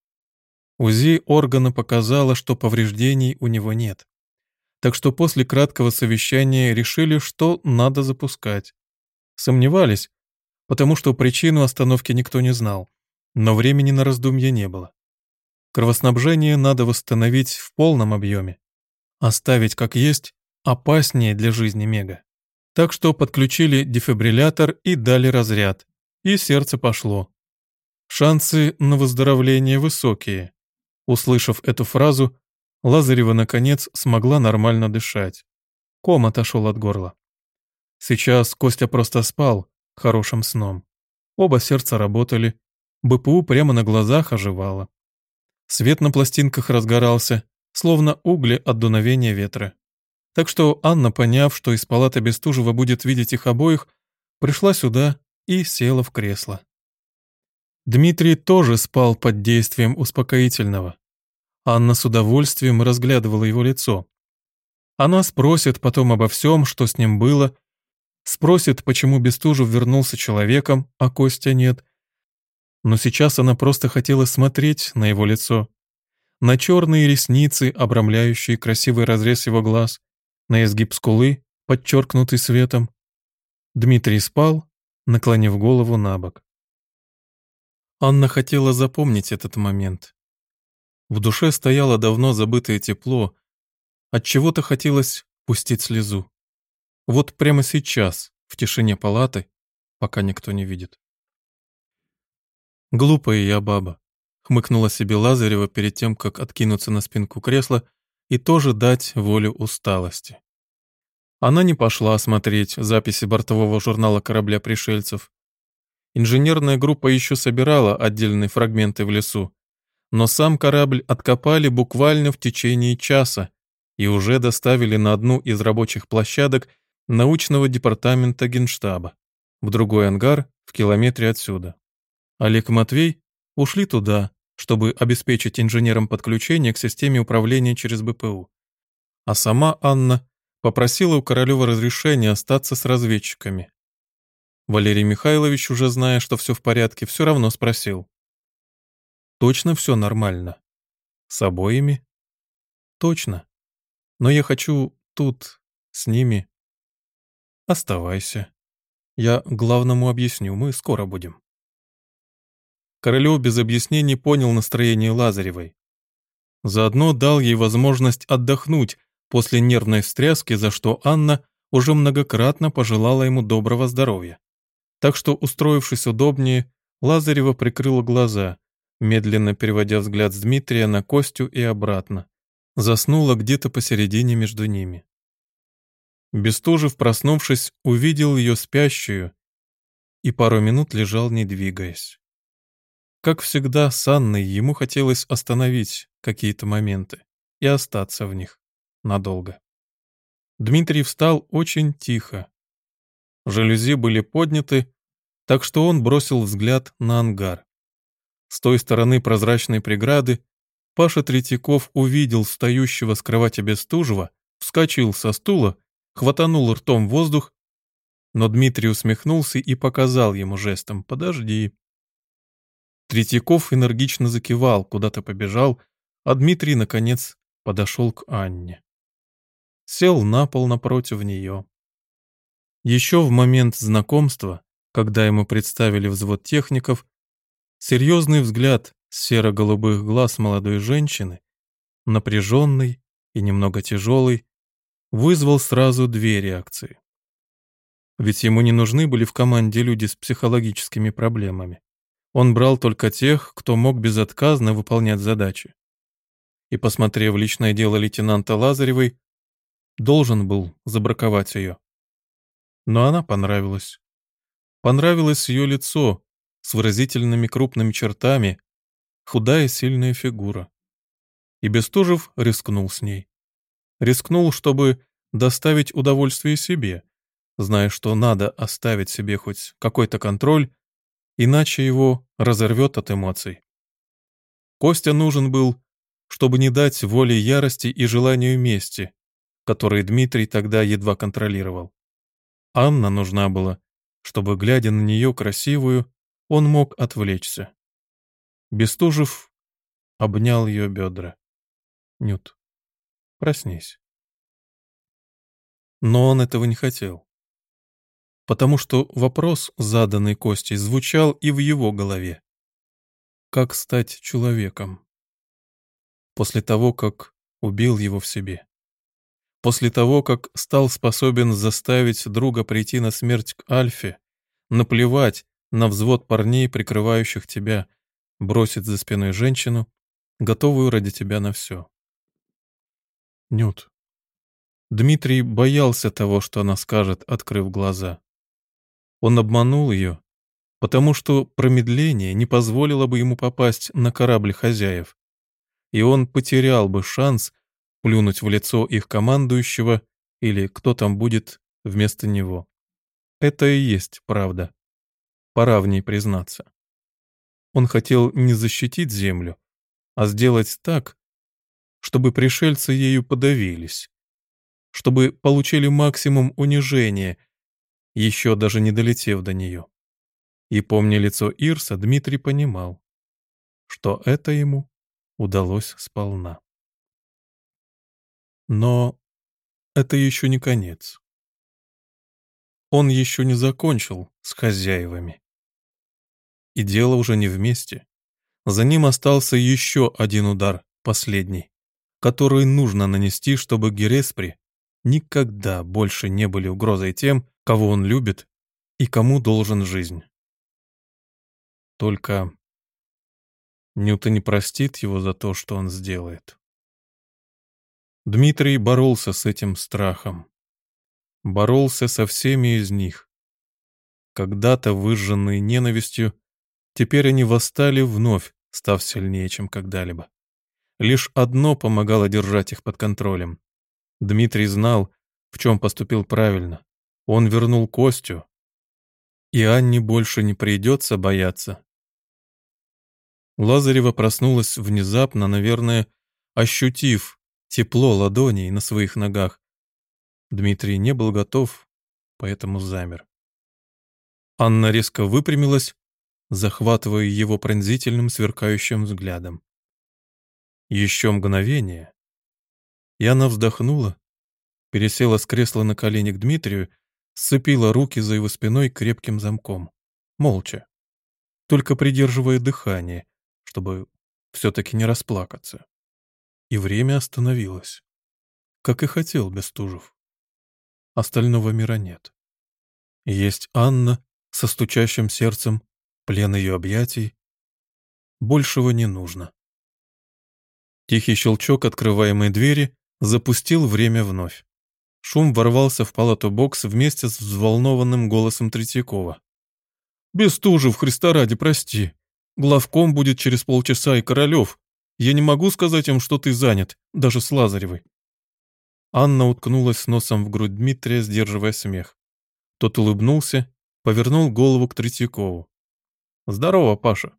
УЗИ органа показало, что повреждений у него нет. Так что после краткого совещания решили, что надо запускать. Сомневались, потому что причину остановки никто не знал, но времени на раздумье не было. Кровоснабжение надо восстановить в полном объеме. Оставить как есть опаснее для жизни Мега. Так что подключили дефибриллятор и дали разряд, и сердце пошло. Шансы на выздоровление высокие. Услышав эту фразу, Лазарева, наконец, смогла нормально дышать. Ком отошел от горла. Сейчас Костя просто спал, хорошим сном. Оба сердца работали, БПУ прямо на глазах оживало. Свет на пластинках разгорался, словно угли от дуновения ветра. Так что Анна, поняв, что из палаты Бестужева будет видеть их обоих, пришла сюда и села в кресло. Дмитрий тоже спал под действием успокоительного. Анна с удовольствием разглядывала его лицо. Она спросит потом обо всем, что с ним было, спросит, почему Бестужев вернулся человеком, а Костя нет. Но сейчас она просто хотела смотреть на его лицо, на черные ресницы, обрамляющие красивый разрез его глаз, на изгиб скулы, подчеркнутый светом. Дмитрий спал, наклонив голову на бок. Анна хотела запомнить этот момент. В душе стояло давно забытое тепло, от чего-то хотелось пустить слезу. Вот прямо сейчас, в тишине палаты, пока никто не видит. «Глупая я баба», — хмыкнула себе Лазарева перед тем, как откинуться на спинку кресла и тоже дать волю усталости. Она не пошла смотреть записи бортового журнала корабля пришельцев, Инженерная группа еще собирала отдельные фрагменты в лесу, но сам корабль откопали буквально в течение часа и уже доставили на одну из рабочих площадок научного департамента Генштаба, в другой ангар в километре отсюда. Олег и Матвей ушли туда, чтобы обеспечить инженерам подключение к системе управления через БПУ. А сама Анна попросила у Королева разрешения остаться с разведчиками. Валерий Михайлович, уже зная, что все в порядке, все равно спросил. «Точно все нормально? С обоими?» «Точно. Но я хочу тут, с ними». «Оставайся. Я главному объясню, мы скоро будем». Королев без объяснений понял настроение Лазаревой. Заодно дал ей возможность отдохнуть после нервной встряски, за что Анна уже многократно пожелала ему доброго здоровья. Так что, устроившись удобнее, Лазарева прикрыла глаза, медленно переводя взгляд с Дмитрия на Костю и обратно. Заснула где-то посередине между ними. Бестужев, проснувшись, увидел ее спящую и пару минут лежал, не двигаясь. Как всегда, с Анной ему хотелось остановить какие-то моменты и остаться в них надолго. Дмитрий встал очень тихо, Жалюзи были подняты, так что он бросил взгляд на ангар. С той стороны прозрачной преграды Паша Третьяков увидел стоящего с кровати Бестужева, вскочил со стула, хватанул ртом воздух, но Дмитрий усмехнулся и показал ему жестом «Подожди». Третьяков энергично закивал, куда-то побежал, а Дмитрий, наконец, подошел к Анне. Сел на пол напротив нее. Еще в момент знакомства, когда ему представили взвод техников, серьезный взгляд серо-голубых глаз молодой женщины, напряженный и немного тяжелый, вызвал сразу две реакции. Ведь ему не нужны были в команде люди с психологическими проблемами. Он брал только тех, кто мог безотказно выполнять задачи. И, посмотрев личное дело лейтенанта Лазаревой, должен был забраковать ее. Но она понравилась. Понравилось ее лицо с выразительными крупными чертами, худая сильная фигура. И Бестужев рискнул с ней. Рискнул, чтобы доставить удовольствие себе, зная, что надо оставить себе хоть какой-то контроль, иначе его разорвет от эмоций. Костя нужен был, чтобы не дать воле ярости и желанию мести, которые Дмитрий тогда едва контролировал. Анна нужна была, чтобы, глядя на нее красивую, он мог отвлечься. Бестужев обнял ее бедра. «Нют, проснись». Но он этого не хотел. Потому что вопрос, заданный Костей, звучал и в его голове. Как стать человеком? После того, как убил его в себе. После того, как стал способен заставить друга прийти на смерть к Альфе, наплевать на взвод парней, прикрывающих тебя, бросить за спиной женщину, готовую ради тебя на все. Нют. Дмитрий боялся того, что она скажет, открыв глаза. Он обманул ее, потому что промедление не позволило бы ему попасть на корабль хозяев, и он потерял бы шанс плюнуть в лицо их командующего или кто там будет вместо него. Это и есть правда. Пора в ней признаться. Он хотел не защитить землю, а сделать так, чтобы пришельцы ею подавились чтобы получили максимум унижения, еще даже не долетев до нее. И помня лицо Ирса, Дмитрий понимал, что это ему удалось сполна. Но это еще не конец. Он еще не закончил с хозяевами. И дело уже не вместе. За ним остался еще один удар, последний, который нужно нанести, чтобы Гереспри никогда больше не были угрозой тем, кого он любит и кому должен жизнь. Только Нюта не простит его за то, что он сделает. Дмитрий боролся с этим страхом. Боролся со всеми из них. Когда-то выжженные ненавистью, теперь они восстали вновь, став сильнее, чем когда-либо. Лишь одно помогало держать их под контролем Дмитрий знал, в чем поступил правильно. Он вернул Костю. И Анне больше не придется бояться. Лазарева проснулась внезапно, наверное, ощутив тепло ладоней на своих ногах. Дмитрий не был готов, поэтому замер. Анна резко выпрямилась, захватывая его пронзительным сверкающим взглядом. Еще мгновение, и она вздохнула, пересела с кресла на колени к Дмитрию, сцепила руки за его спиной крепким замком. Молча. Только придерживая дыхание, чтобы все-таки не расплакаться. И время остановилось. Как и хотел Бестужев. Остального мира нет. Есть Анна со стучащим сердцем, плен ее объятий. Большего не нужно. Тихий щелчок открываемой двери запустил время вновь. Шум ворвался в палату бокс вместе с взволнованным голосом Третьякова. «Бестужев, Христа ради, прости. Главком будет через полчаса и Королев. Я не могу сказать им, что ты занят, даже с Лазаревой». Анна уткнулась носом в грудь Дмитрия, сдерживая смех. Тот улыбнулся, повернул голову к Третьякову. «Здорово, Паша».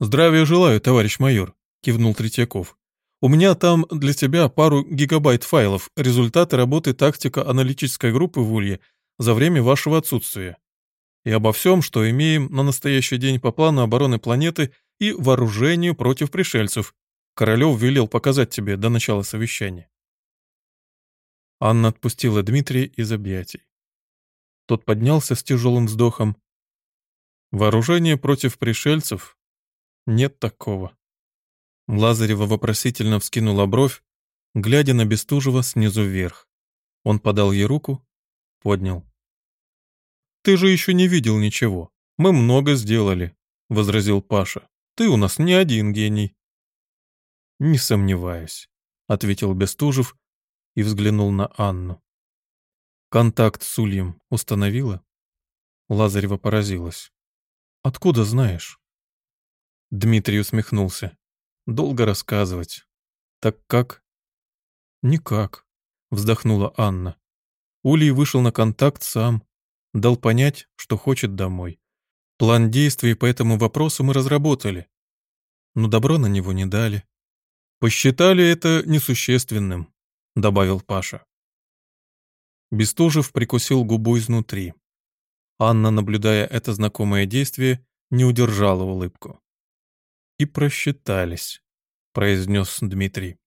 «Здравия желаю, товарищ майор», — кивнул Третьяков. У меня там для тебя пару гигабайт файлов, результаты работы тактико-аналитической группы в Улье за время вашего отсутствия. И обо всем, что имеем на настоящий день по плану обороны планеты и вооружению против пришельцев. Королев велел показать тебе до начала совещания. Анна отпустила Дмитрия из объятий. Тот поднялся с тяжелым вздохом. Вооружение против пришельцев? Нет такого. Лазарева вопросительно вскинула бровь, глядя на Бестужева снизу вверх. Он подал ей руку, поднял. «Ты же еще не видел ничего. Мы много сделали», — возразил Паша. «Ты у нас не один гений». «Не сомневаюсь», — ответил Бестужев и взглянул на Анну. «Контакт с Ульем установила?» Лазарева поразилась. «Откуда знаешь?» Дмитрий усмехнулся. Долго рассказывать. Так как? Никак, вздохнула Анна. Улей вышел на контакт сам, дал понять, что хочет домой. План действий по этому вопросу мы разработали, но добро на него не дали. Посчитали это несущественным, добавил Паша. Бестужев прикусил губу изнутри. Анна, наблюдая это знакомое действие, не удержала улыбку. «И просчитались», — произнес Дмитрий.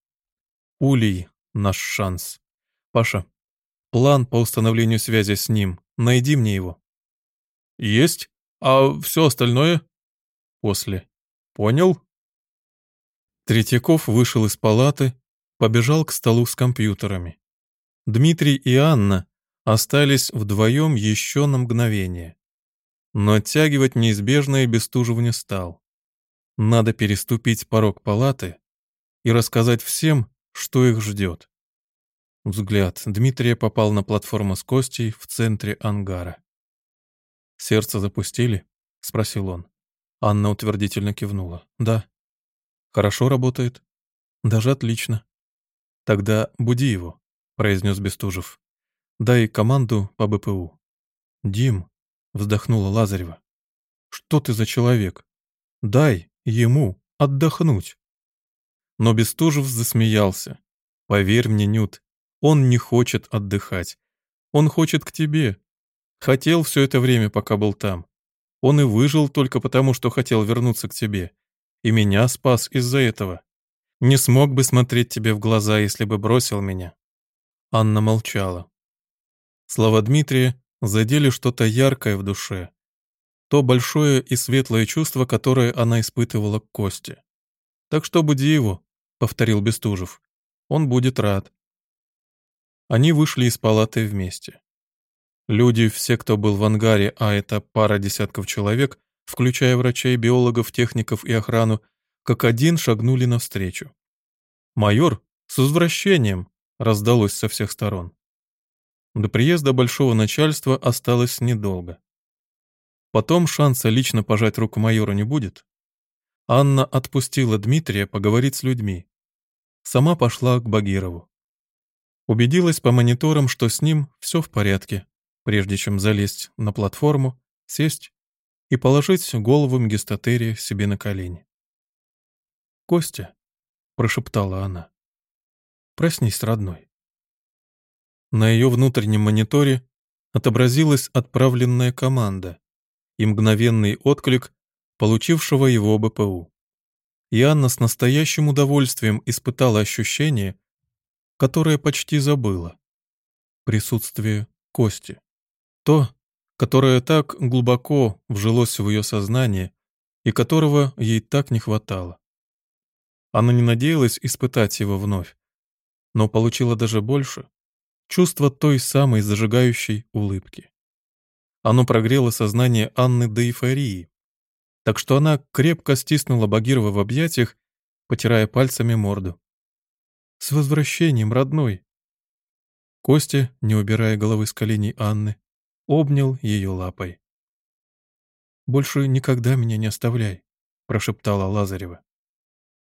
«Улей — наш шанс. Паша, план по установлению связи с ним. Найди мне его». «Есть. А все остальное?» «После. Понял?» Третьяков вышел из палаты, побежал к столу с компьютерами. Дмитрий и Анна остались вдвоем еще на мгновение. Но оттягивать неизбежное Бестужев не стал. Надо переступить порог палаты и рассказать всем, что их ждет. Взгляд Дмитрия попал на платформу с Костей в центре ангара. «Сердце запустили?» — спросил он. Анна утвердительно кивнула. «Да». «Хорошо работает?» «Даже отлично». «Тогда буди его», — произнес Бестужев. «Дай команду по БПУ». «Дим», — вздохнула Лазарева. «Что ты за человек? Дай ему отдохнуть». Но Бестужев засмеялся. «Поверь мне, Нют, он не хочет отдыхать. Он хочет к тебе. Хотел все это время, пока был там. Он и выжил только потому, что хотел вернуться к тебе. И меня спас из-за этого. Не смог бы смотреть тебе в глаза, если бы бросил меня». Анна молчала. Слова Дмитрия задели что-то яркое в душе. То большое и светлое чувство, которое она испытывала к Косте. «Так что буди его», — повторил Бестужев. «Он будет рад». Они вышли из палаты вместе. Люди, все, кто был в ангаре, а это пара десятков человек, включая врачей, биологов, техников и охрану, как один шагнули навстречу. «Майор, с возвращением!» раздалось со всех сторон. До приезда большого начальства осталось недолго. Потом шанса лично пожать руку майору не будет. Анна отпустила Дмитрия поговорить с людьми. Сама пошла к Багирову. Убедилась по мониторам, что с ним все в порядке, прежде чем залезть на платформу, сесть и положить голову Мегистатерия себе на колени. «Костя», — прошептала она, — «проснись, родной». На ее внутреннем мониторе отобразилась отправленная команда и мгновенный отклик получившего его БПУ. И Анна с настоящим удовольствием испытала ощущение, которое почти забыла. Присутствие Кости. То, которое так глубоко вжилось в ее сознание и которого ей так не хватало. Она не надеялась испытать его вновь, но получила даже больше, чувство той самой зажигающей улыбки. Оно прогрело сознание Анны до эйфории, так что она крепко стиснула Багирова в объятиях, потирая пальцами морду. «С возвращением, родной!» Костя, не убирая головы с коленей Анны, обнял ее лапой. «Больше никогда меня не оставляй», — прошептала Лазарева.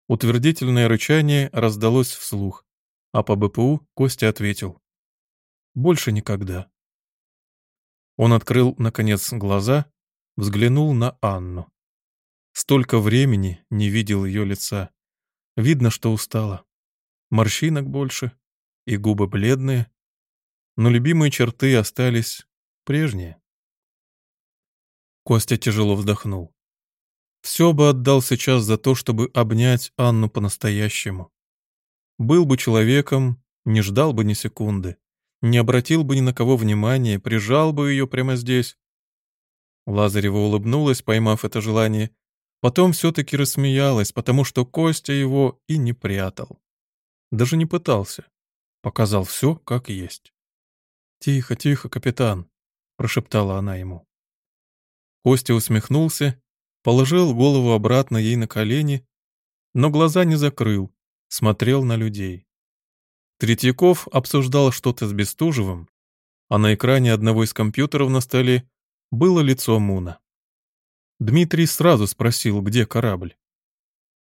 Утвердительное рычание раздалось вслух, а по БПУ Костя ответил. Больше никогда. Он открыл, наконец, глаза, взглянул на Анну. Столько времени не видел ее лица. Видно, что устала. Морщинок больше, и губы бледные, но любимые черты остались прежние. Костя тяжело вздохнул. Все бы отдал сейчас за то, чтобы обнять Анну по-настоящему. Был бы человеком, не ждал бы ни секунды не обратил бы ни на кого внимания, прижал бы ее прямо здесь. Лазарева улыбнулась, поймав это желание, потом все-таки рассмеялась, потому что Костя его и не прятал. Даже не пытался. Показал все, как есть. «Тихо, тихо, капитан», — прошептала она ему. Костя усмехнулся, положил голову обратно ей на колени, но глаза не закрыл, смотрел на людей. Третьяков обсуждал что-то с Бестужевым, а на экране одного из компьютеров на столе было лицо Муна. Дмитрий сразу спросил, где корабль.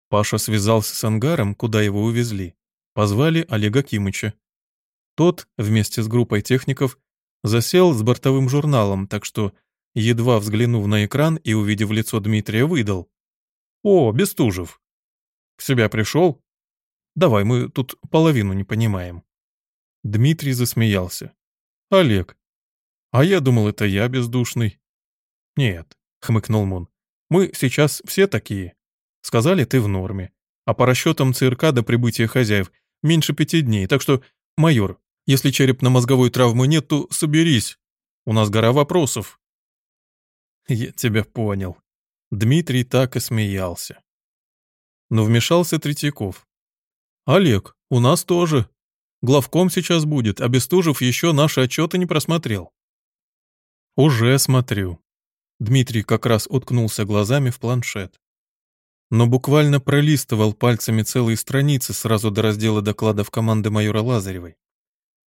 Паша связался с ангаром, куда его увезли. Позвали Олега Кимыча. Тот, вместе с группой техников, засел с бортовым журналом, так что, едва взглянув на экран и увидев лицо Дмитрия, выдал. «О, Бестужев! В себя пришел?» Давай, мы тут половину не понимаем». Дмитрий засмеялся. Олег. А я думал, это я бездушный. Нет, хмыкнул Мун. Мы сейчас все такие. Сказали, ты в норме. А по расчетам ЦРК до прибытия хозяев меньше пяти дней, так что, майор, если черепно-мозговой травмы нет, то соберись. У нас гора вопросов. Я тебя понял. Дмитрий так и смеялся. Но вмешался Третьяков. «Олег, у нас тоже. Главком сейчас будет, а Бестужев еще наши отчеты не просмотрел». «Уже смотрю». Дмитрий как раз уткнулся глазами в планшет. Но буквально пролистывал пальцами целые страницы сразу до раздела докладов команды майора Лазаревой.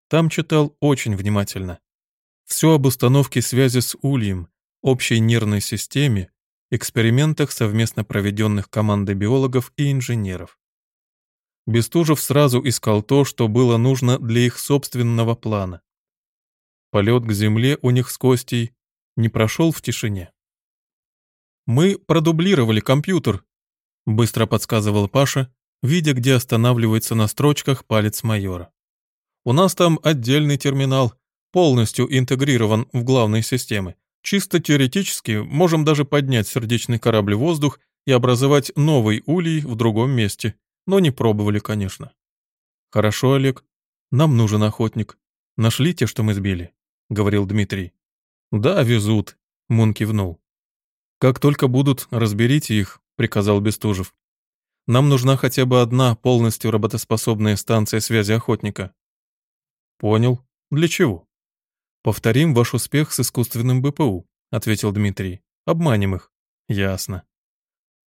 Там читал очень внимательно. Все об установке связи с ульем, общей нервной системе, экспериментах, совместно проведенных командой биологов и инженеров. Бестужев сразу искал то, что было нужно для их собственного плана. Полет к Земле у них с Костей не прошел в тишине. «Мы продублировали компьютер», — быстро подсказывал Паша, видя, где останавливается на строчках палец майора. «У нас там отдельный терминал, полностью интегрирован в главные системы. Чисто теоретически можем даже поднять сердечный корабль в воздух и образовать новый улей в другом месте, но не пробовали, конечно. Хорошо, Олег, нам нужен охотник. Нашли те, что мы сбили? Говорил Дмитрий. Да, везут, Мун кивнул. Как только будут, разберите их, приказал Бестужев. Нам нужна хотя бы одна полностью работоспособная станция связи охотника. Понял. Для чего? «Повторим ваш успех с искусственным БПУ», — ответил Дмитрий. «Обманем их». «Ясно».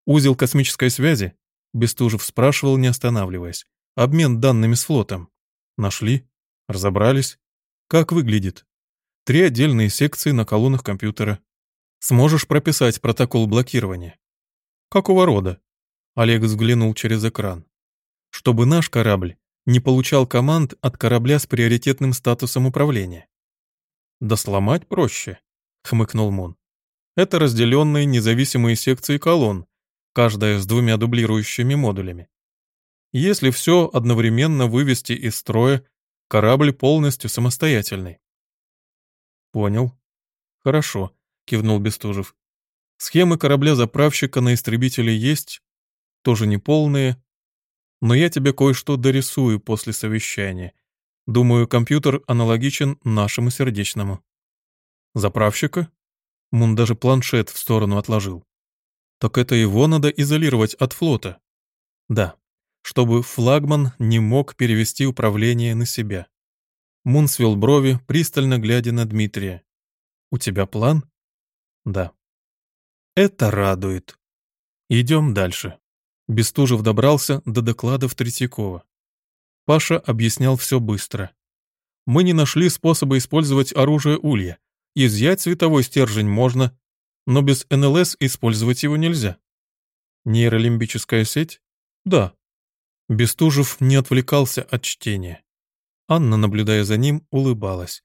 «Узел космической связи?» Бестужев спрашивал, не останавливаясь. «Обмен данными с флотом». «Нашли? Разобрались? Как выглядит?» «Три отдельные секции на колоннах компьютера. Сможешь прописать протокол блокирования?» «Какого рода?» Олег взглянул через экран. «Чтобы наш корабль не получал команд от корабля с приоритетным статусом управления. «Да сломать проще», — хмыкнул Мун. «Это разделенные независимые секции колонн, каждая с двумя дублирующими модулями. Если все одновременно вывести из строя, корабль полностью самостоятельный». «Понял. Хорошо», — кивнул Бестужев. «Схемы корабля-заправщика на истребителе есть, тоже неполные, но я тебе кое-что дорисую после совещания. Думаю, компьютер аналогичен нашему сердечному. Заправщика? Мун даже планшет в сторону отложил. Так это его надо изолировать от флота. Да, чтобы флагман не мог перевести управление на себя. Мун свел брови, пристально глядя на Дмитрия. «У тебя план?» «Да». «Это радует. Идем дальше». Бестужев добрался до докладов Третьякова. Паша объяснял все быстро. Мы не нашли способа использовать оружие улья. Изъять световой стержень можно, но без НЛС использовать его нельзя. Нейролимбическая сеть? Да. Бестужев не отвлекался от чтения. Анна, наблюдая за ним, улыбалась.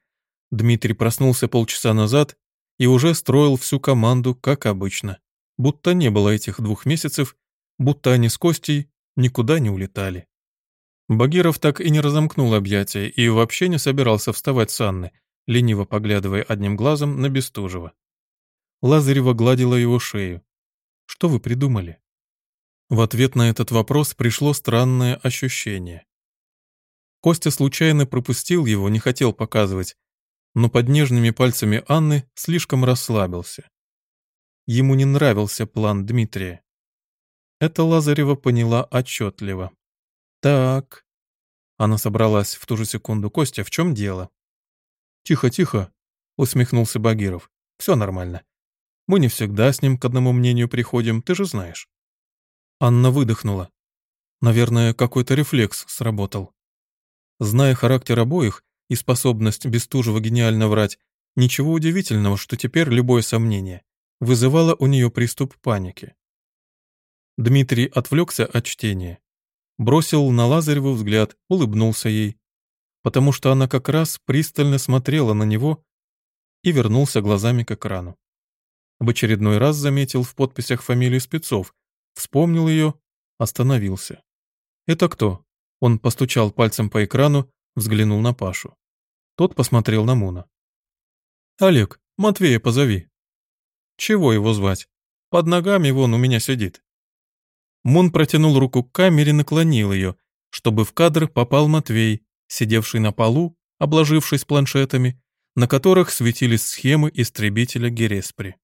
Дмитрий проснулся полчаса назад и уже строил всю команду, как обычно. Будто не было этих двух месяцев, будто они с Костей никуда не улетали. Багиров так и не разомкнул объятия и вообще не собирался вставать с Анны, лениво поглядывая одним глазом на Бестужева. Лазарева гладила его шею. «Что вы придумали?» В ответ на этот вопрос пришло странное ощущение. Костя случайно пропустил его, не хотел показывать, но под нежными пальцами Анны слишком расслабился. Ему не нравился план Дмитрия. Это Лазарева поняла отчетливо. «Так...» Она собралась в ту же секунду. «Костя, в чем дело?» «Тихо, тихо», — усмехнулся Багиров. «Все нормально. Мы не всегда с ним к одному мнению приходим, ты же знаешь». Анна выдохнула. Наверное, какой-то рефлекс сработал. Зная характер обоих и способность Бестужева гениально врать, ничего удивительного, что теперь любое сомнение вызывало у нее приступ паники. Дмитрий отвлекся от чтения бросил на Лазареву взгляд, улыбнулся ей, потому что она как раз пристально смотрела на него и вернулся глазами к экрану. В очередной раз заметил в подписях фамилию спецов, вспомнил ее, остановился. «Это кто?» Он постучал пальцем по экрану, взглянул на Пашу. Тот посмотрел на Муна. «Олег, Матвея позови». «Чего его звать? Под ногами вон у меня сидит». Мун протянул руку к камере, наклонил ее, чтобы в кадр попал Матвей, сидевший на полу, обложившись планшетами, на которых светились схемы истребителя Гереспри.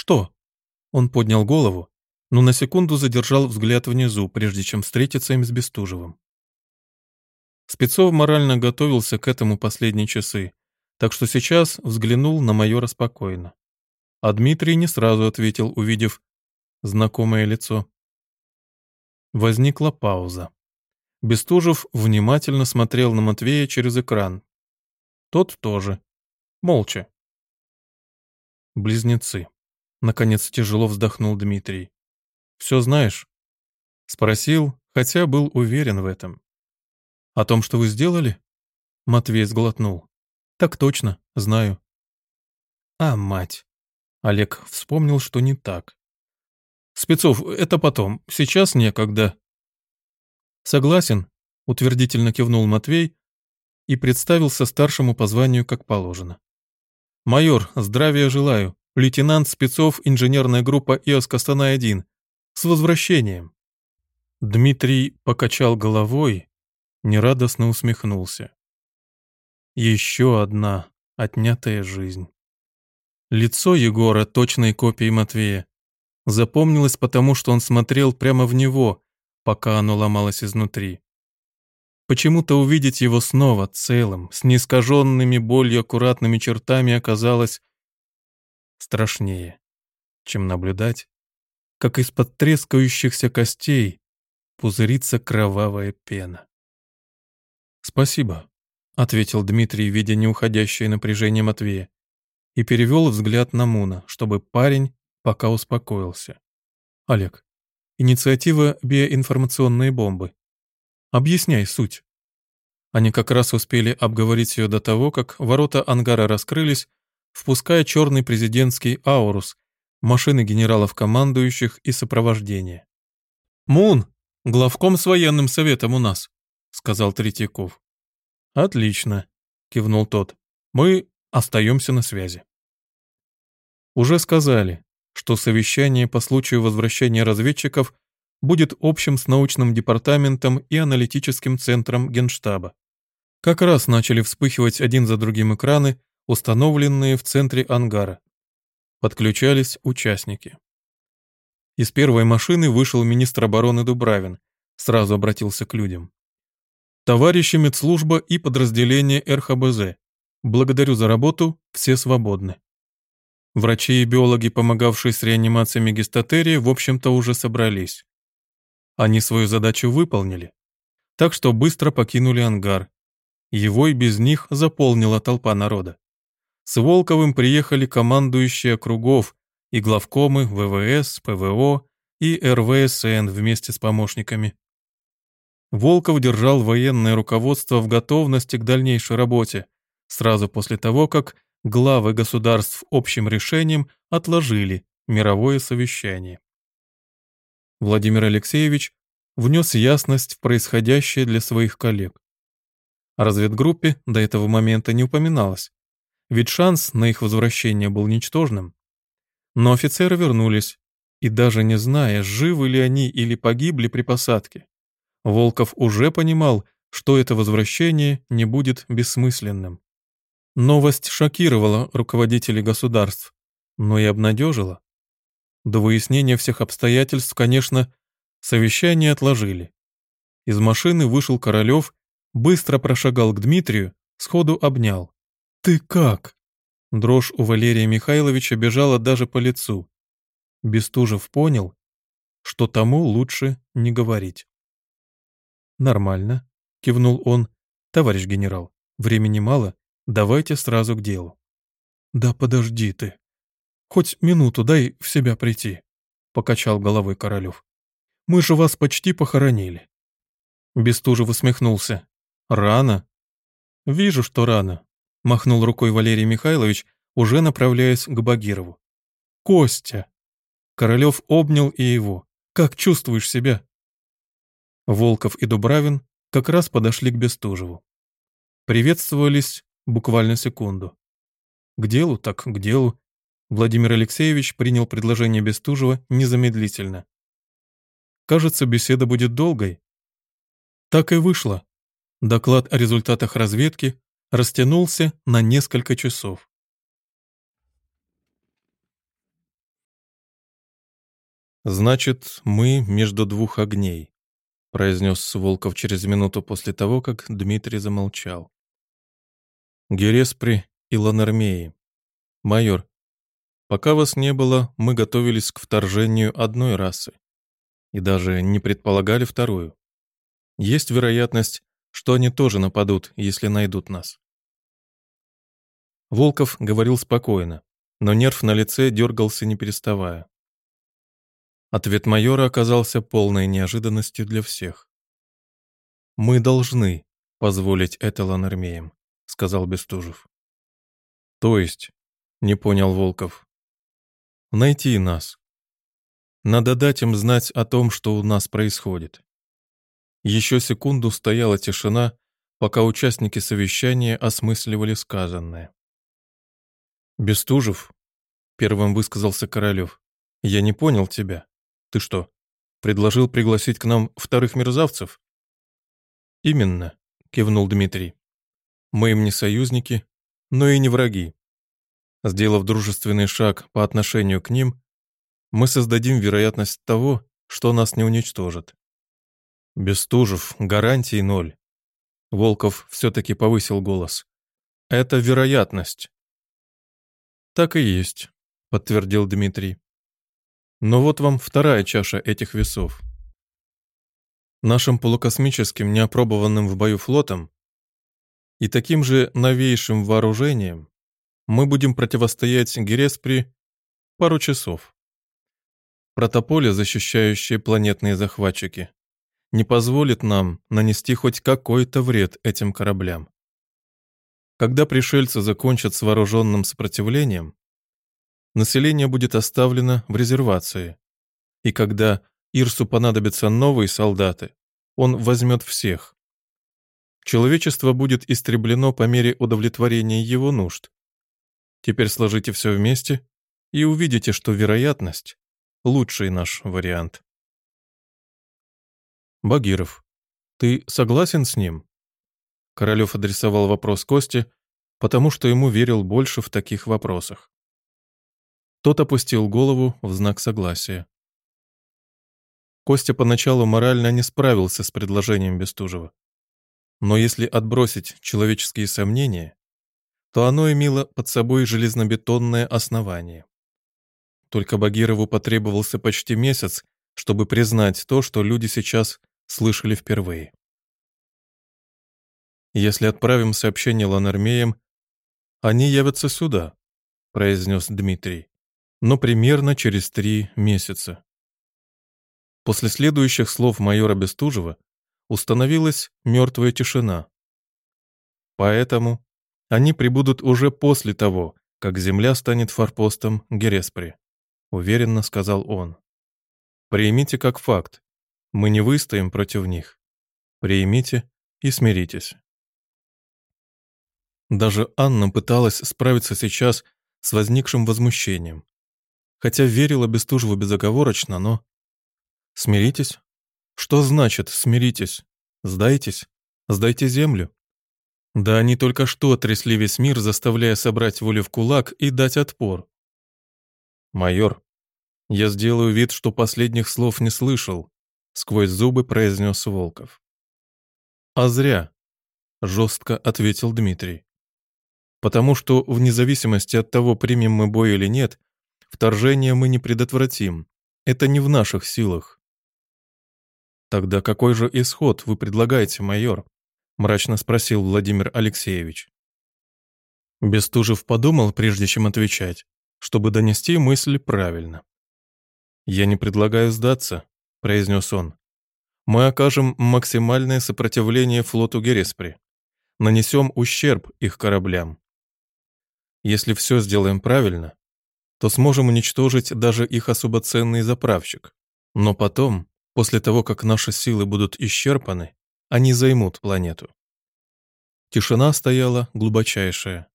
«Что?» Он поднял голову, но на секунду задержал взгляд внизу, прежде чем встретиться им с Бестужевым. Спецов морально готовился к этому последние часы, так что сейчас взглянул на майора спокойно. А Дмитрий не сразу ответил, увидев знакомое лицо. Возникла пауза. Бестужев внимательно смотрел на Матвея через экран. Тот тоже. Молча. Близнецы. Наконец тяжело вздохнул Дмитрий. «Все знаешь?» Спросил, хотя был уверен в этом. «О том, что вы сделали?» Матвей сглотнул. «Так точно, знаю». «А, мать!» Олег вспомнил, что не так. «Спецов, это потом, сейчас некогда». «Согласен», — утвердительно кивнул Матвей и представился старшему по званию как положено. «Майор, здравия желаю. Лейтенант спецов инженерная группа ИОС Костана-1. С возвращением!» Дмитрий покачал головой, нерадостно усмехнулся. Еще одна отнятая жизнь. Лицо Егора, точной копией Матвея, запомнилось потому, что он смотрел прямо в него, пока оно ломалось изнутри. Почему-то увидеть его снова, целым, с неискаженными болью аккуратными чертами оказалось страшнее, чем наблюдать, как из-под трескающихся костей пузырится кровавая пена. «Спасибо», — ответил Дмитрий, видя неуходящее напряжение Матвея, и перевел взгляд на Муна, чтобы парень пока успокоился. «Олег, инициатива биоинформационной бомбы. Объясняй суть». Они как раз успели обговорить ее до того, как ворота ангара раскрылись, впуская черный президентский «Аурус», машины генералов-командующих и сопровождения. «Мун, главком с военным советом у нас», — сказал Третьяков. «Отлично», — кивнул тот. «Мы остаемся на связи». Уже сказали, что совещание по случаю возвращения разведчиков будет общим с научным департаментом и аналитическим центром Генштаба. Как раз начали вспыхивать один за другим экраны, установленные в центре ангара. Подключались участники. Из первой машины вышел министр обороны Дубравин, сразу обратился к людям. Товарищи медслужба и подразделение РХБЗ, благодарю за работу, все свободны. Врачи и биологи, помогавшие с реанимацией мегистатерии, в общем-то уже собрались. Они свою задачу выполнили, так что быстро покинули ангар. Его и без них заполнила толпа народа. С Волковым приехали командующие округов и главкомы ВВС, ПВО и РВСН вместе с помощниками. Волков держал военное руководство в готовности к дальнейшей работе, сразу после того, как главы государств общим решением отложили мировое совещание. Владимир Алексеевич внес ясность в происходящее для своих коллег. О разведгруппе до этого момента не упоминалось ведь шанс на их возвращение был ничтожным. Но офицеры вернулись, и даже не зная, живы ли они или погибли при посадке, Волков уже понимал, что это возвращение не будет бессмысленным. Новость шокировала руководителей государств, но и обнадежила. До выяснения всех обстоятельств, конечно, совещание отложили. Из машины вышел Королев, быстро прошагал к Дмитрию, сходу обнял. «Ты как?» Дрожь у Валерия Михайловича бежала даже по лицу. Бестужев понял, что тому лучше не говорить. «Нормально», — кивнул он. «Товарищ генерал, времени мало, давайте сразу к делу». «Да подожди ты. Хоть минуту дай в себя прийти», — покачал головой Королев. «Мы же вас почти похоронили». Бестужев усмехнулся. «Рано?» «Вижу, что рано махнул рукой Валерий Михайлович, уже направляясь к Багирову. «Костя!» Королев обнял и его. «Как чувствуешь себя?» Волков и Дубравин как раз подошли к Бестужеву. Приветствовались буквально секунду. К делу, так к делу. Владимир Алексеевич принял предложение Бестужева незамедлительно. Кажется, беседа будет долгой. Так и вышло. Доклад о результатах разведки растянулся на несколько часов. «Значит, мы между двух огней», — произнес Волков через минуту после того, как Дмитрий замолчал. «Гереспри и Ланармеи. Майор, пока вас не было, мы готовились к вторжению одной расы и даже не предполагали вторую. Есть вероятность, что они тоже нападут, если найдут нас». Волков говорил спокойно, но нерв на лице дергался не переставая. Ответ майора оказался полной неожиданностью для всех. «Мы должны позволить это ланармеям», — сказал Бестужев. «То есть?» — не понял Волков. «Найти нас. Надо дать им знать о том, что у нас происходит». Еще секунду стояла тишина, пока участники совещания осмысливали сказанное. «Бестужев», — первым высказался Королев, — «я не понял тебя». Ты что, предложил пригласить к нам вторых мерзавцев? Именно, кивнул Дмитрий. Мы им не союзники, но и не враги. Сделав дружественный шаг по отношению к ним, мы создадим вероятность того, что нас не уничтожат. Бестужев, гарантий ноль. Волков все-таки повысил голос. Это вероятность. Так и есть, подтвердил Дмитрий. Но вот вам вторая чаша этих весов. Нашим полукосмическим, неопробованным в бою флотом и таким же новейшим вооружением мы будем противостоять Гереспри пару часов. Протополе, защищающее планетные захватчики, не позволит нам нанести хоть какой-то вред этим кораблям. Когда пришельцы закончат с вооруженным сопротивлением, население будет оставлено в резервации. И когда Ирсу понадобятся новые солдаты, он возьмет всех. Человечество будет истреблено по мере удовлетворения его нужд. Теперь сложите все вместе и увидите, что вероятность – лучший наш вариант. Багиров, ты согласен с ним? Королев адресовал вопрос Косте, потому что ему верил больше в таких вопросах. Тот опустил голову в знак согласия. Костя поначалу морально не справился с предложением Бестужева. Но если отбросить человеческие сомнения, то оно имело под собой железнобетонное основание. Только Багирову потребовался почти месяц, чтобы признать то, что люди сейчас слышали впервые. «Если отправим сообщение Ланармеям, они явятся сюда», — произнес Дмитрий но примерно через три месяца. После следующих слов майора Бестужева установилась мертвая тишина. Поэтому они прибудут уже после того, как земля станет форпостом Гереспри, уверенно сказал он. Примите как факт, мы не выстоим против них. Примите и смиритесь. Даже Анна пыталась справиться сейчас с возникшим возмущением хотя верила Бестужеву безоговорочно, но... Смиритесь? Что значит «смиритесь»? Сдайтесь? Сдайте землю? Да они только что трясли весь мир, заставляя собрать волю в кулак и дать отпор. «Майор, я сделаю вид, что последних слов не слышал», — сквозь зубы произнес Волков. «А зря», — жестко ответил Дмитрий. «Потому что, вне зависимости от того, примем мы бой или нет, Вторжение мы не предотвратим. Это не в наших силах. Тогда какой же исход вы предлагаете, майор? Мрачно спросил Владимир Алексеевич. Бестужев подумал, прежде чем отвечать, чтобы донести мысль правильно. «Я не предлагаю сдаться», — произнес он. «Мы окажем максимальное сопротивление флоту Гереспри. Нанесем ущерб их кораблям. Если все сделаем правильно, то сможем уничтожить даже их особо ценный заправщик. Но потом, после того, как наши силы будут исчерпаны, они займут планету. Тишина стояла глубочайшая.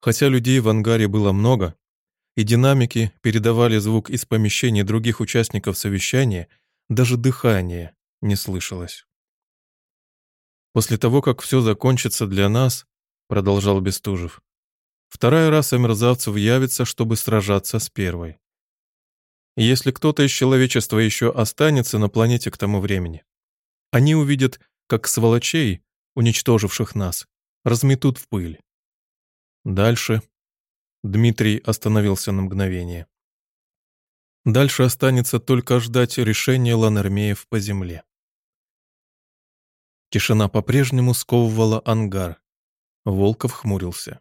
Хотя людей в ангаре было много, и динамики передавали звук из помещений других участников совещания, даже дыхание не слышалось. «После того, как все закончится для нас», — продолжал Бестужев, «вторая раса мерзавцев явится, чтобы сражаться с первой. Если кто-то из человечества еще останется на планете к тому времени, они увидят, как сволочей, уничтоживших нас, разметут в пыль. Дальше Дмитрий остановился на мгновение. Дальше останется только ждать решения ланермеев по земле. Тишина по-прежнему сковывала ангар. Волков хмурился.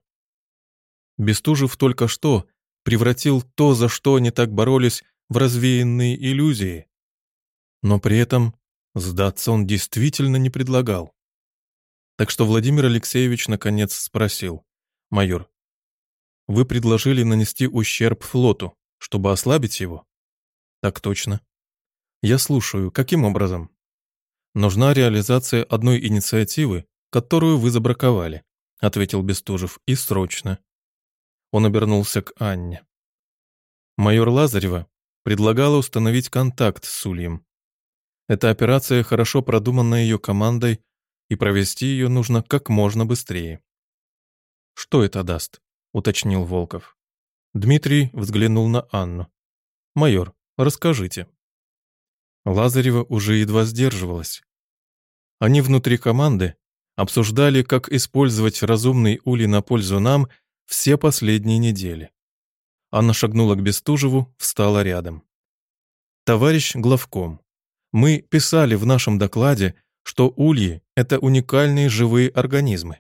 Бестужев только что превратил то, за что они так боролись, в развеянные иллюзии. Но при этом сдаться он действительно не предлагал. Так что Владимир Алексеевич наконец спросил. «Майор, вы предложили нанести ущерб флоту, чтобы ослабить его?» «Так точно». «Я слушаю. Каким образом?» «Нужна реализация одной инициативы, которую вы забраковали», ответил Бестужев, «и срочно». Он обернулся к Анне. Майор Лазарева предлагала установить контакт с Ульем. Эта операция хорошо продумана ее командой, и провести ее нужно как можно быстрее. «Что это даст?» — уточнил Волков. Дмитрий взглянул на Анну. «Майор, расскажите». Лазарева уже едва сдерживалась. Они внутри команды обсуждали, как использовать разумный улей на пользу нам все последние недели. Анна шагнула к Бестужеву, встала рядом. «Товарищ главком, мы писали в нашем докладе, что ульи — это уникальные живые организмы.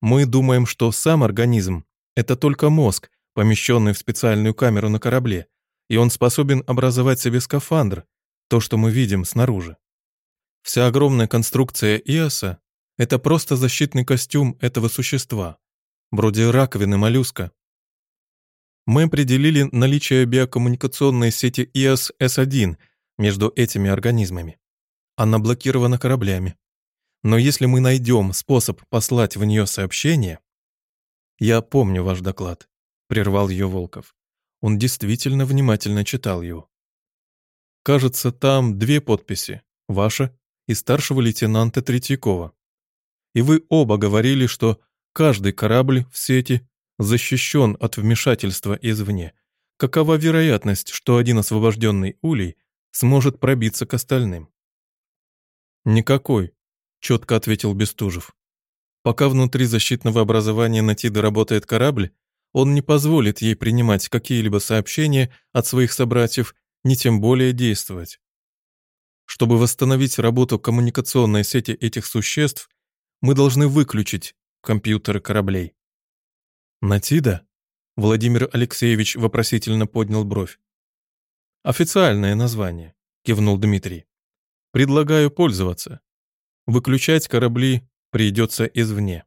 Мы думаем, что сам организм — это только мозг, помещенный в специальную камеру на корабле, и он способен образовать себе скафандр, то, что мы видим снаружи. Вся огромная конструкция Иоса — это просто защитный костюм этого существа, вроде раковины моллюска, мы определили наличие биокоммуникационной сети IAS-S1 между этими организмами. Она блокирована кораблями. Но если мы найдем способ послать в нее сообщение... Я помню ваш доклад, прервал ее Волков. Он действительно внимательно читал его. Кажется, там две подписи, ваша и старшего лейтенанта Третьякова. И вы оба говорили, что каждый корабль в сети защищен от вмешательства извне, какова вероятность, что один освобожденный улей сможет пробиться к остальным? «Никакой», — четко ответил Бестужев. «Пока внутри защитного образования Натиды работает корабль, он не позволит ей принимать какие-либо сообщения от своих собратьев, ни тем более действовать. Чтобы восстановить работу коммуникационной сети этих существ, мы должны выключить компьютеры кораблей. «Натида?» Владимир Алексеевич вопросительно поднял бровь. «Официальное название», — кивнул Дмитрий. «Предлагаю пользоваться. Выключать корабли придется извне».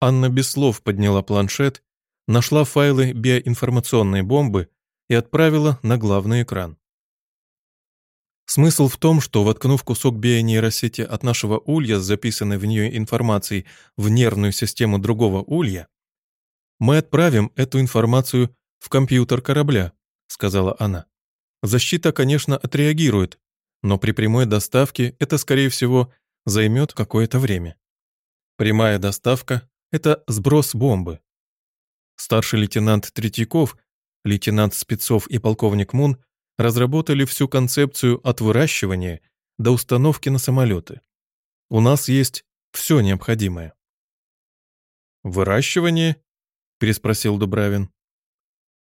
Анна без слов подняла планшет, нашла файлы биоинформационной бомбы и отправила на главный экран. Смысл в том, что, воткнув кусок бионейросети от нашего улья с записанной в нее информацией в нервную систему другого улья, «Мы отправим эту информацию в компьютер корабля», — сказала она. «Защита, конечно, отреагирует, но при прямой доставке это, скорее всего, займет какое-то время. Прямая доставка — это сброс бомбы. Старший лейтенант Третьяков, лейтенант Спецов и полковник Мун разработали всю концепцию от выращивания до установки на самолеты. У нас есть все необходимое. Выращивание переспросил Дубравин.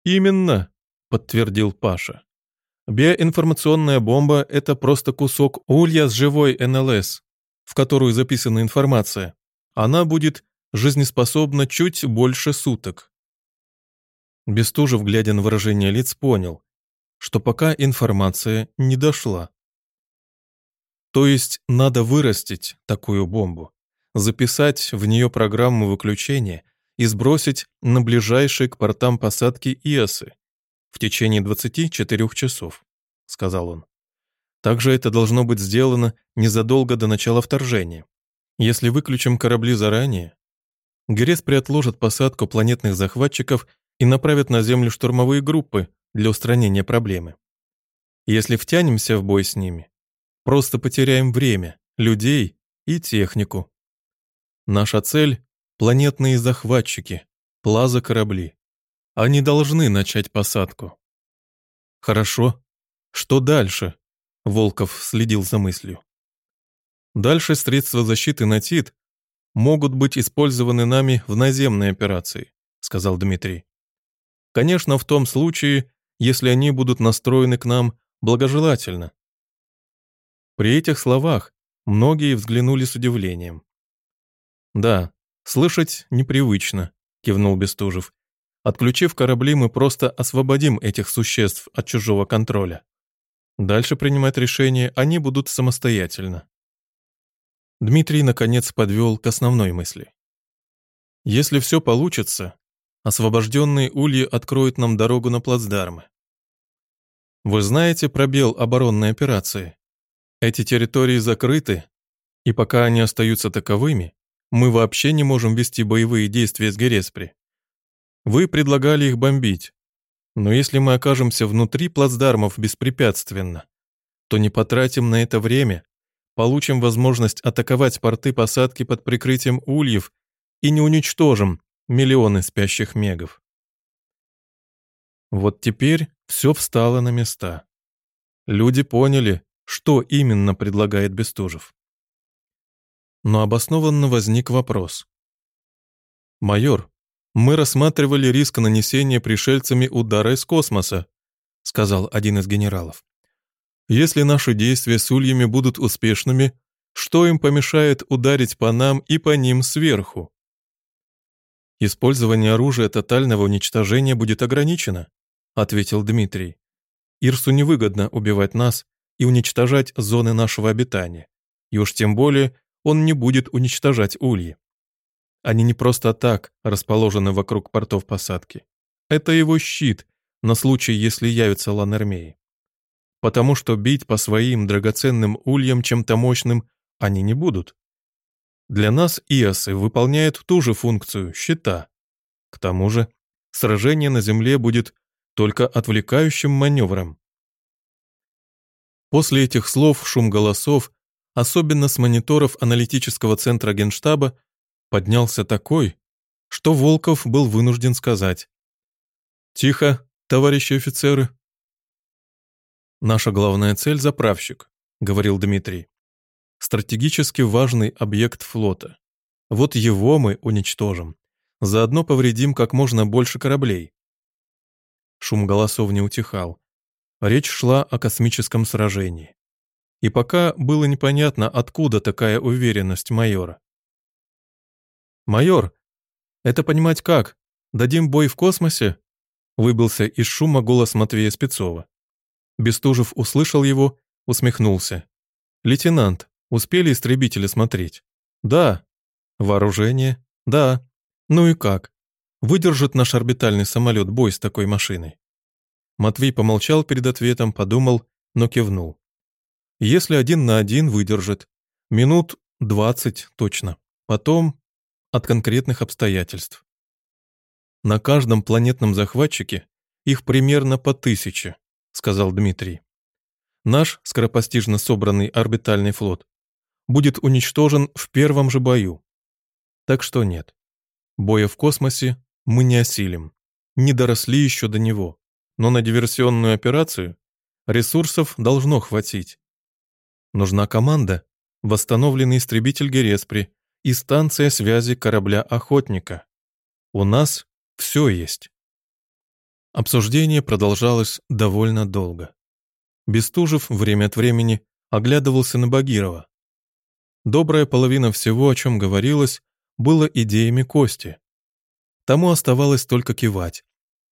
«Именно», — подтвердил Паша. «Биоинформационная бомба — это просто кусок улья с живой НЛС, в которую записана информация. Она будет жизнеспособна чуть больше суток». Бестужев, глядя на выражение лиц, понял, что пока информация не дошла. То есть надо вырастить такую бомбу, записать в нее программу выключения и сбросить на ближайшие к портам посадки ИАСы в течение 24 часов», — сказал он. «Также это должно быть сделано незадолго до начала вторжения. Если выключим корабли заранее, Гереспри отложит посадку планетных захватчиков и направит на Землю штурмовые группы для устранения проблемы. Если втянемся в бой с ними, просто потеряем время, людей и технику. Наша цель — планетные захватчики, плаза-корабли. Они должны начать посадку. Хорошо. Что дальше? Волков следил за мыслью. Дальше средства защиты НАТИД могут быть использованы нами в наземной операции, сказал Дмитрий. Конечно, в том случае, если они будут настроены к нам благожелательно. При этих словах многие взглянули с удивлением. «Да, слышать непривычно», — кивнул Бестужев. «Отключив корабли, мы просто освободим этих существ от чужого контроля. Дальше принимать решения они будут самостоятельно». Дмитрий, наконец, подвел к основной мысли. «Если все получится, освобожденные ульи откроют нам дорогу на плацдармы. Вы знаете пробел оборонной операции? Эти территории закрыты, и пока они остаются таковыми, мы вообще не можем вести боевые действия с Гереспри. Вы предлагали их бомбить, но если мы окажемся внутри плацдармов беспрепятственно, то не потратим на это время, получим возможность атаковать порты посадки под прикрытием ульев и не уничтожим миллионы спящих мегов. Вот теперь все встало на места. Люди поняли, что именно предлагает Бестужев. Но обоснованно возник вопрос. «Майор, мы рассматривали риск нанесения пришельцами удара из космоса», сказал один из генералов. «Если наши действия с ульями будут успешными, что им помешает ударить по нам и по ним сверху?» Использование оружия тотального уничтожения будет ограничено, — ответил Дмитрий. «Ирсу невыгодно убивать нас и уничтожать зоны нашего обитания. И уж тем более он не будет уничтожать ульи. Они не просто так расположены вокруг портов посадки. Это его щит на случай, если явится Ланермей. Потому что бить по своим драгоценным ульям чем-то мощным они не будут. Для нас ИОСы выполняют ту же функцию щита. К тому же, сражение на Земле будет только отвлекающим маневром. После этих слов шум голосов, особенно с мониторов аналитического центра Генштаба, поднялся такой, что Волков был вынужден сказать «Тихо, товарищи офицеры». «Наша главная цель — заправщик», — говорил Дмитрий. «Стратегически важный объект флота. Вот его мы уничтожим. Заодно повредим как можно больше кораблей. Шум голосов не утихал. Речь шла о космическом сражении. И пока было непонятно, откуда такая уверенность майора. «Майор, это понимать как? Дадим бой в космосе?» Выбился из шума голос Матвея Спецова. Бестужев услышал его, усмехнулся. «Лейтенант, успели истребители смотреть?» «Да». «Вооружение?» «Да». «Ну и как? Выдержит наш орбитальный самолет бой с такой машиной? Матвей помолчал перед ответом, подумал, но кивнул. Если один на один выдержит. Минут двадцать точно. Потом от конкретных обстоятельств. На каждом планетном захватчике их примерно по тысяче, сказал Дмитрий. Наш скоропостижно собранный орбитальный флот будет уничтожен в первом же бою. Так что нет. Боя в космосе мы не осилим. Не доросли еще до него. Но на диверсионную операцию ресурсов должно хватить. Нужна команда, восстановленный истребитель Гереспри и станция связи корабля-охотника. У нас все есть. Обсуждение продолжалось довольно долго. Бестужев время от времени оглядывался на Багирова. Добрая половина всего, о чем говорилось, было идеями Кости. Тому оставалось только кивать.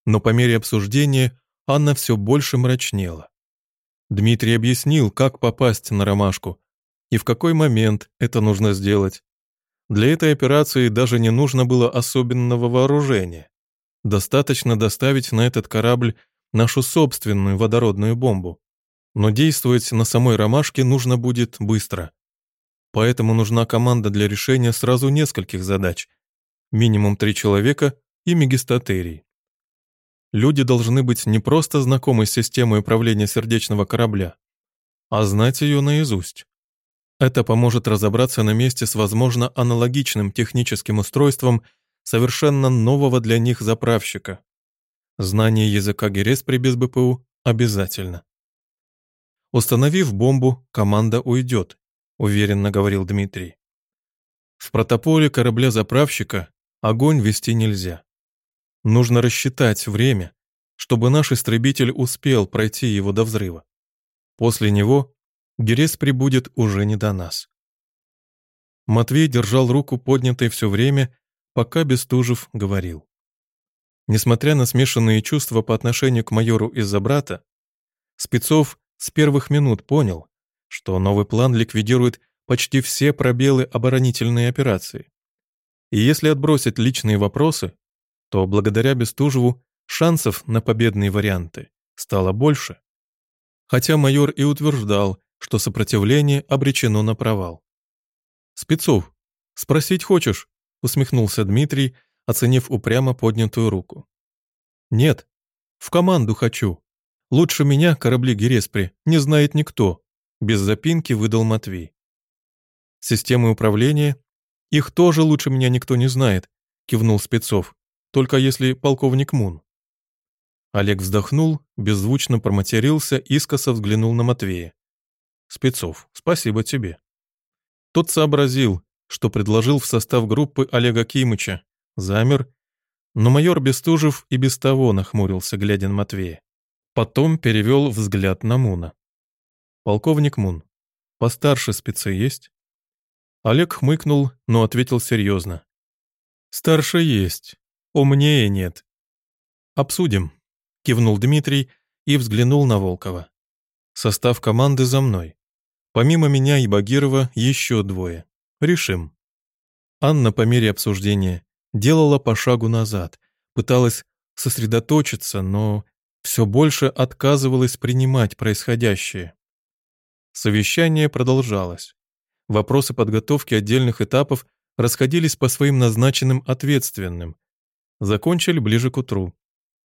Но по мере обсуждения Анна все больше мрачнела. Дмитрий объяснил, как попасть на ромашку и в какой момент это нужно сделать. Для этой операции даже не нужно было особенного вооружения. Достаточно доставить на этот корабль нашу собственную водородную бомбу. Но действовать на самой ромашке нужно будет быстро. Поэтому нужна команда для решения сразу нескольких задач – минимум три человека и мегистатерий. Люди должны быть не просто знакомы с системой управления сердечного корабля, а знать ее наизусть. Это поможет разобраться на месте с, возможно, аналогичным техническим устройством совершенно нового для них заправщика. Знание языка Гереспри без БПУ обязательно. Установив бомбу, команда уйдет, уверенно говорил Дмитрий. В протополе корабля-заправщика огонь вести нельзя. Нужно рассчитать время, чтобы наш истребитель успел пройти его до взрыва. После него Герес прибудет уже не до нас. Матвей держал руку поднятой все время, пока Бестужев говорил. Несмотря на смешанные чувства по отношению к майору из-за брата, Спецов с первых минут понял, что новый план ликвидирует почти все пробелы оборонительной операции. И если отбросить личные вопросы, то благодаря Бестужеву шансов на победные варианты стало больше. Хотя майор и утверждал, что сопротивление обречено на провал. «Спецов, спросить хочешь?» — усмехнулся Дмитрий, оценив упрямо поднятую руку. «Нет, в команду хочу. Лучше меня корабли Гереспри не знает никто», — без запинки выдал Матвей. «Системы управления? Их тоже лучше меня никто не знает», — кивнул Спецов. «Только если полковник Мун». Олег вздохнул, беззвучно проматерился, искоса взглянул на Матвея. «Спецов, спасибо тебе». Тот сообразил, что предложил в состав группы Олега Кимыча, замер, но майор Бестужев и без того нахмурился, глядя на Матвея. Потом перевел взгляд на Муна. «Полковник Мун, постарше спецы есть?» Олег хмыкнул, но ответил серьезно. «Старше есть, умнее нет». «Обсудим», — кивнул Дмитрий и взглянул на Волкова. «Состав команды за мной. Помимо меня и Багирова еще двое. Решим». Анна по мере обсуждения делала по шагу назад, пыталась сосредоточиться, но все больше отказывалась принимать происходящее. Совещание продолжалось. Вопросы подготовки отдельных этапов расходились по своим назначенным ответственным. Закончили ближе к утру.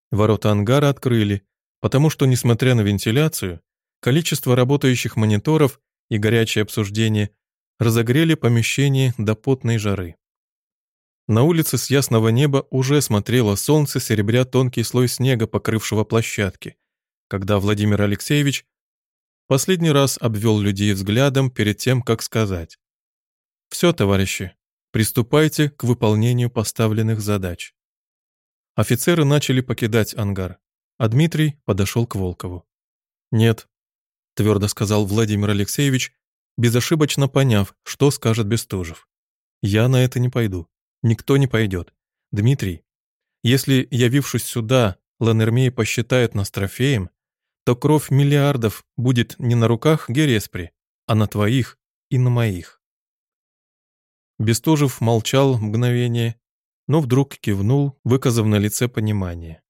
Ворота ангара открыли, потому что, несмотря на вентиляцию, количество работающих мониторов и горячее обсуждение разогрели помещение до потной жары. На улице с ясного неба уже смотрело солнце, серебря тонкий слой снега, покрывшего площадки, когда Владимир Алексеевич последний раз обвел людей взглядом перед тем, как сказать. «Все, товарищи, приступайте к выполнению поставленных задач». Офицеры начали покидать ангар, а Дмитрий подошел к Волкову. «Нет», — твердо сказал Владимир Алексеевич, безошибочно поняв, что скажет Бестужев. «Я на это не пойду. Никто не пойдет. Дмитрий, если, явившись сюда, Ланермей посчитают нас трофеем, то кровь миллиардов будет не на руках Гереспри, а на твоих и на моих». Бестужев молчал мгновение, но вдруг кивнул, выказав на лице понимание.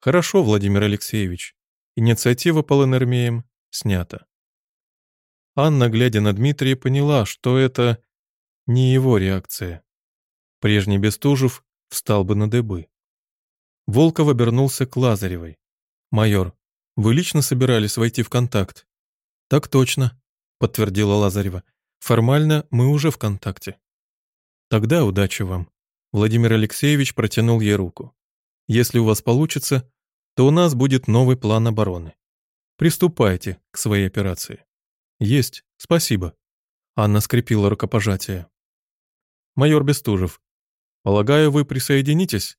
«Хорошо, Владимир Алексеевич. Инициатива по Ланермеям снята». Анна, глядя на Дмитрия, поняла, что это не его реакция. Прежний Бестужев встал бы на дыбы. Волков обернулся к Лазаревой. «Майор, вы лично собирались войти в контакт?» «Так точно», — подтвердила Лазарева. «Формально мы уже в контакте». «Тогда удачи вам». Владимир Алексеевич протянул ей руку. «Если у вас получится, то у нас будет новый план обороны. Приступайте к своей операции». «Есть, спасибо». Анна скрепила рукопожатие. «Майор Бестужев, полагаю, вы присоединитесь?»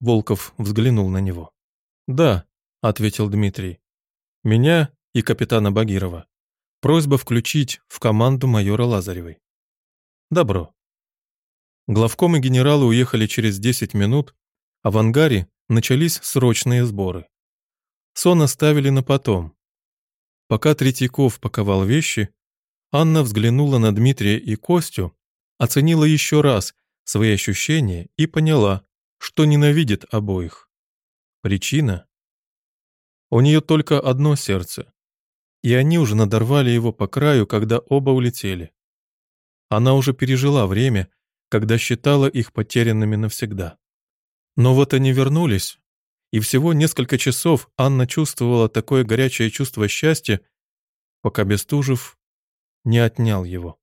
Волков взглянул на него. «Да», — ответил Дмитрий. «Меня и капитана Багирова. Просьба включить в команду майора Лазаревой». «Добро». Главком и генералы уехали через 10 минут, а в ангаре начались срочные сборы. Сон оставили на потом, Пока Третьяков паковал вещи, Анна взглянула на Дмитрия и Костю, оценила еще раз свои ощущения и поняла, что ненавидит обоих. Причина? У нее только одно сердце, и они уже надорвали его по краю, когда оба улетели. Она уже пережила время, когда считала их потерянными навсегда. Но вот они вернулись, и всего несколько часов Анна чувствовала такое горячее чувство счастья, пока Бестужев не отнял его.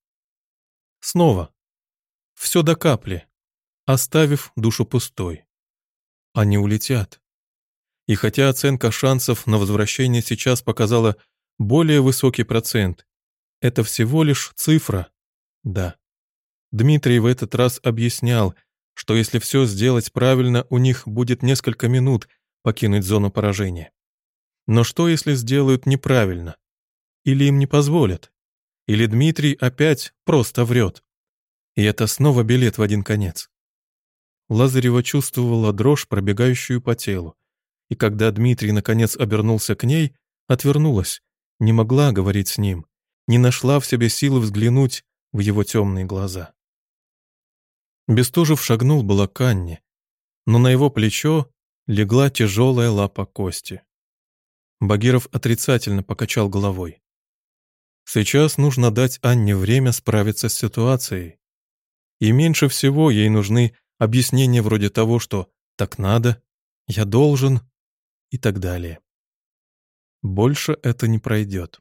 Снова. Все до капли, оставив душу пустой. Они улетят. И хотя оценка шансов на возвращение сейчас показала более высокий процент, это всего лишь цифра. Да. Дмитрий в этот раз объяснял, что если все сделать правильно, у них будет несколько минут покинуть зону поражения. Но что, если сделают неправильно? Или им не позволят? Или Дмитрий опять просто врет? И это снова билет в один конец. Лазарева чувствовала дрожь, пробегающую по телу и когда Дмитрий наконец обернулся к ней, отвернулась, не могла говорить с ним, не нашла в себе силы взглянуть в его темные глаза. Бестужев шагнул было к Анне, но на его плечо легла тяжелая лапа кости. Багиров отрицательно покачал головой. Сейчас нужно дать Анне время справиться с ситуацией. И меньше всего ей нужны объяснения вроде того, что «так надо», «я должен», и так далее. Больше это не пройдет.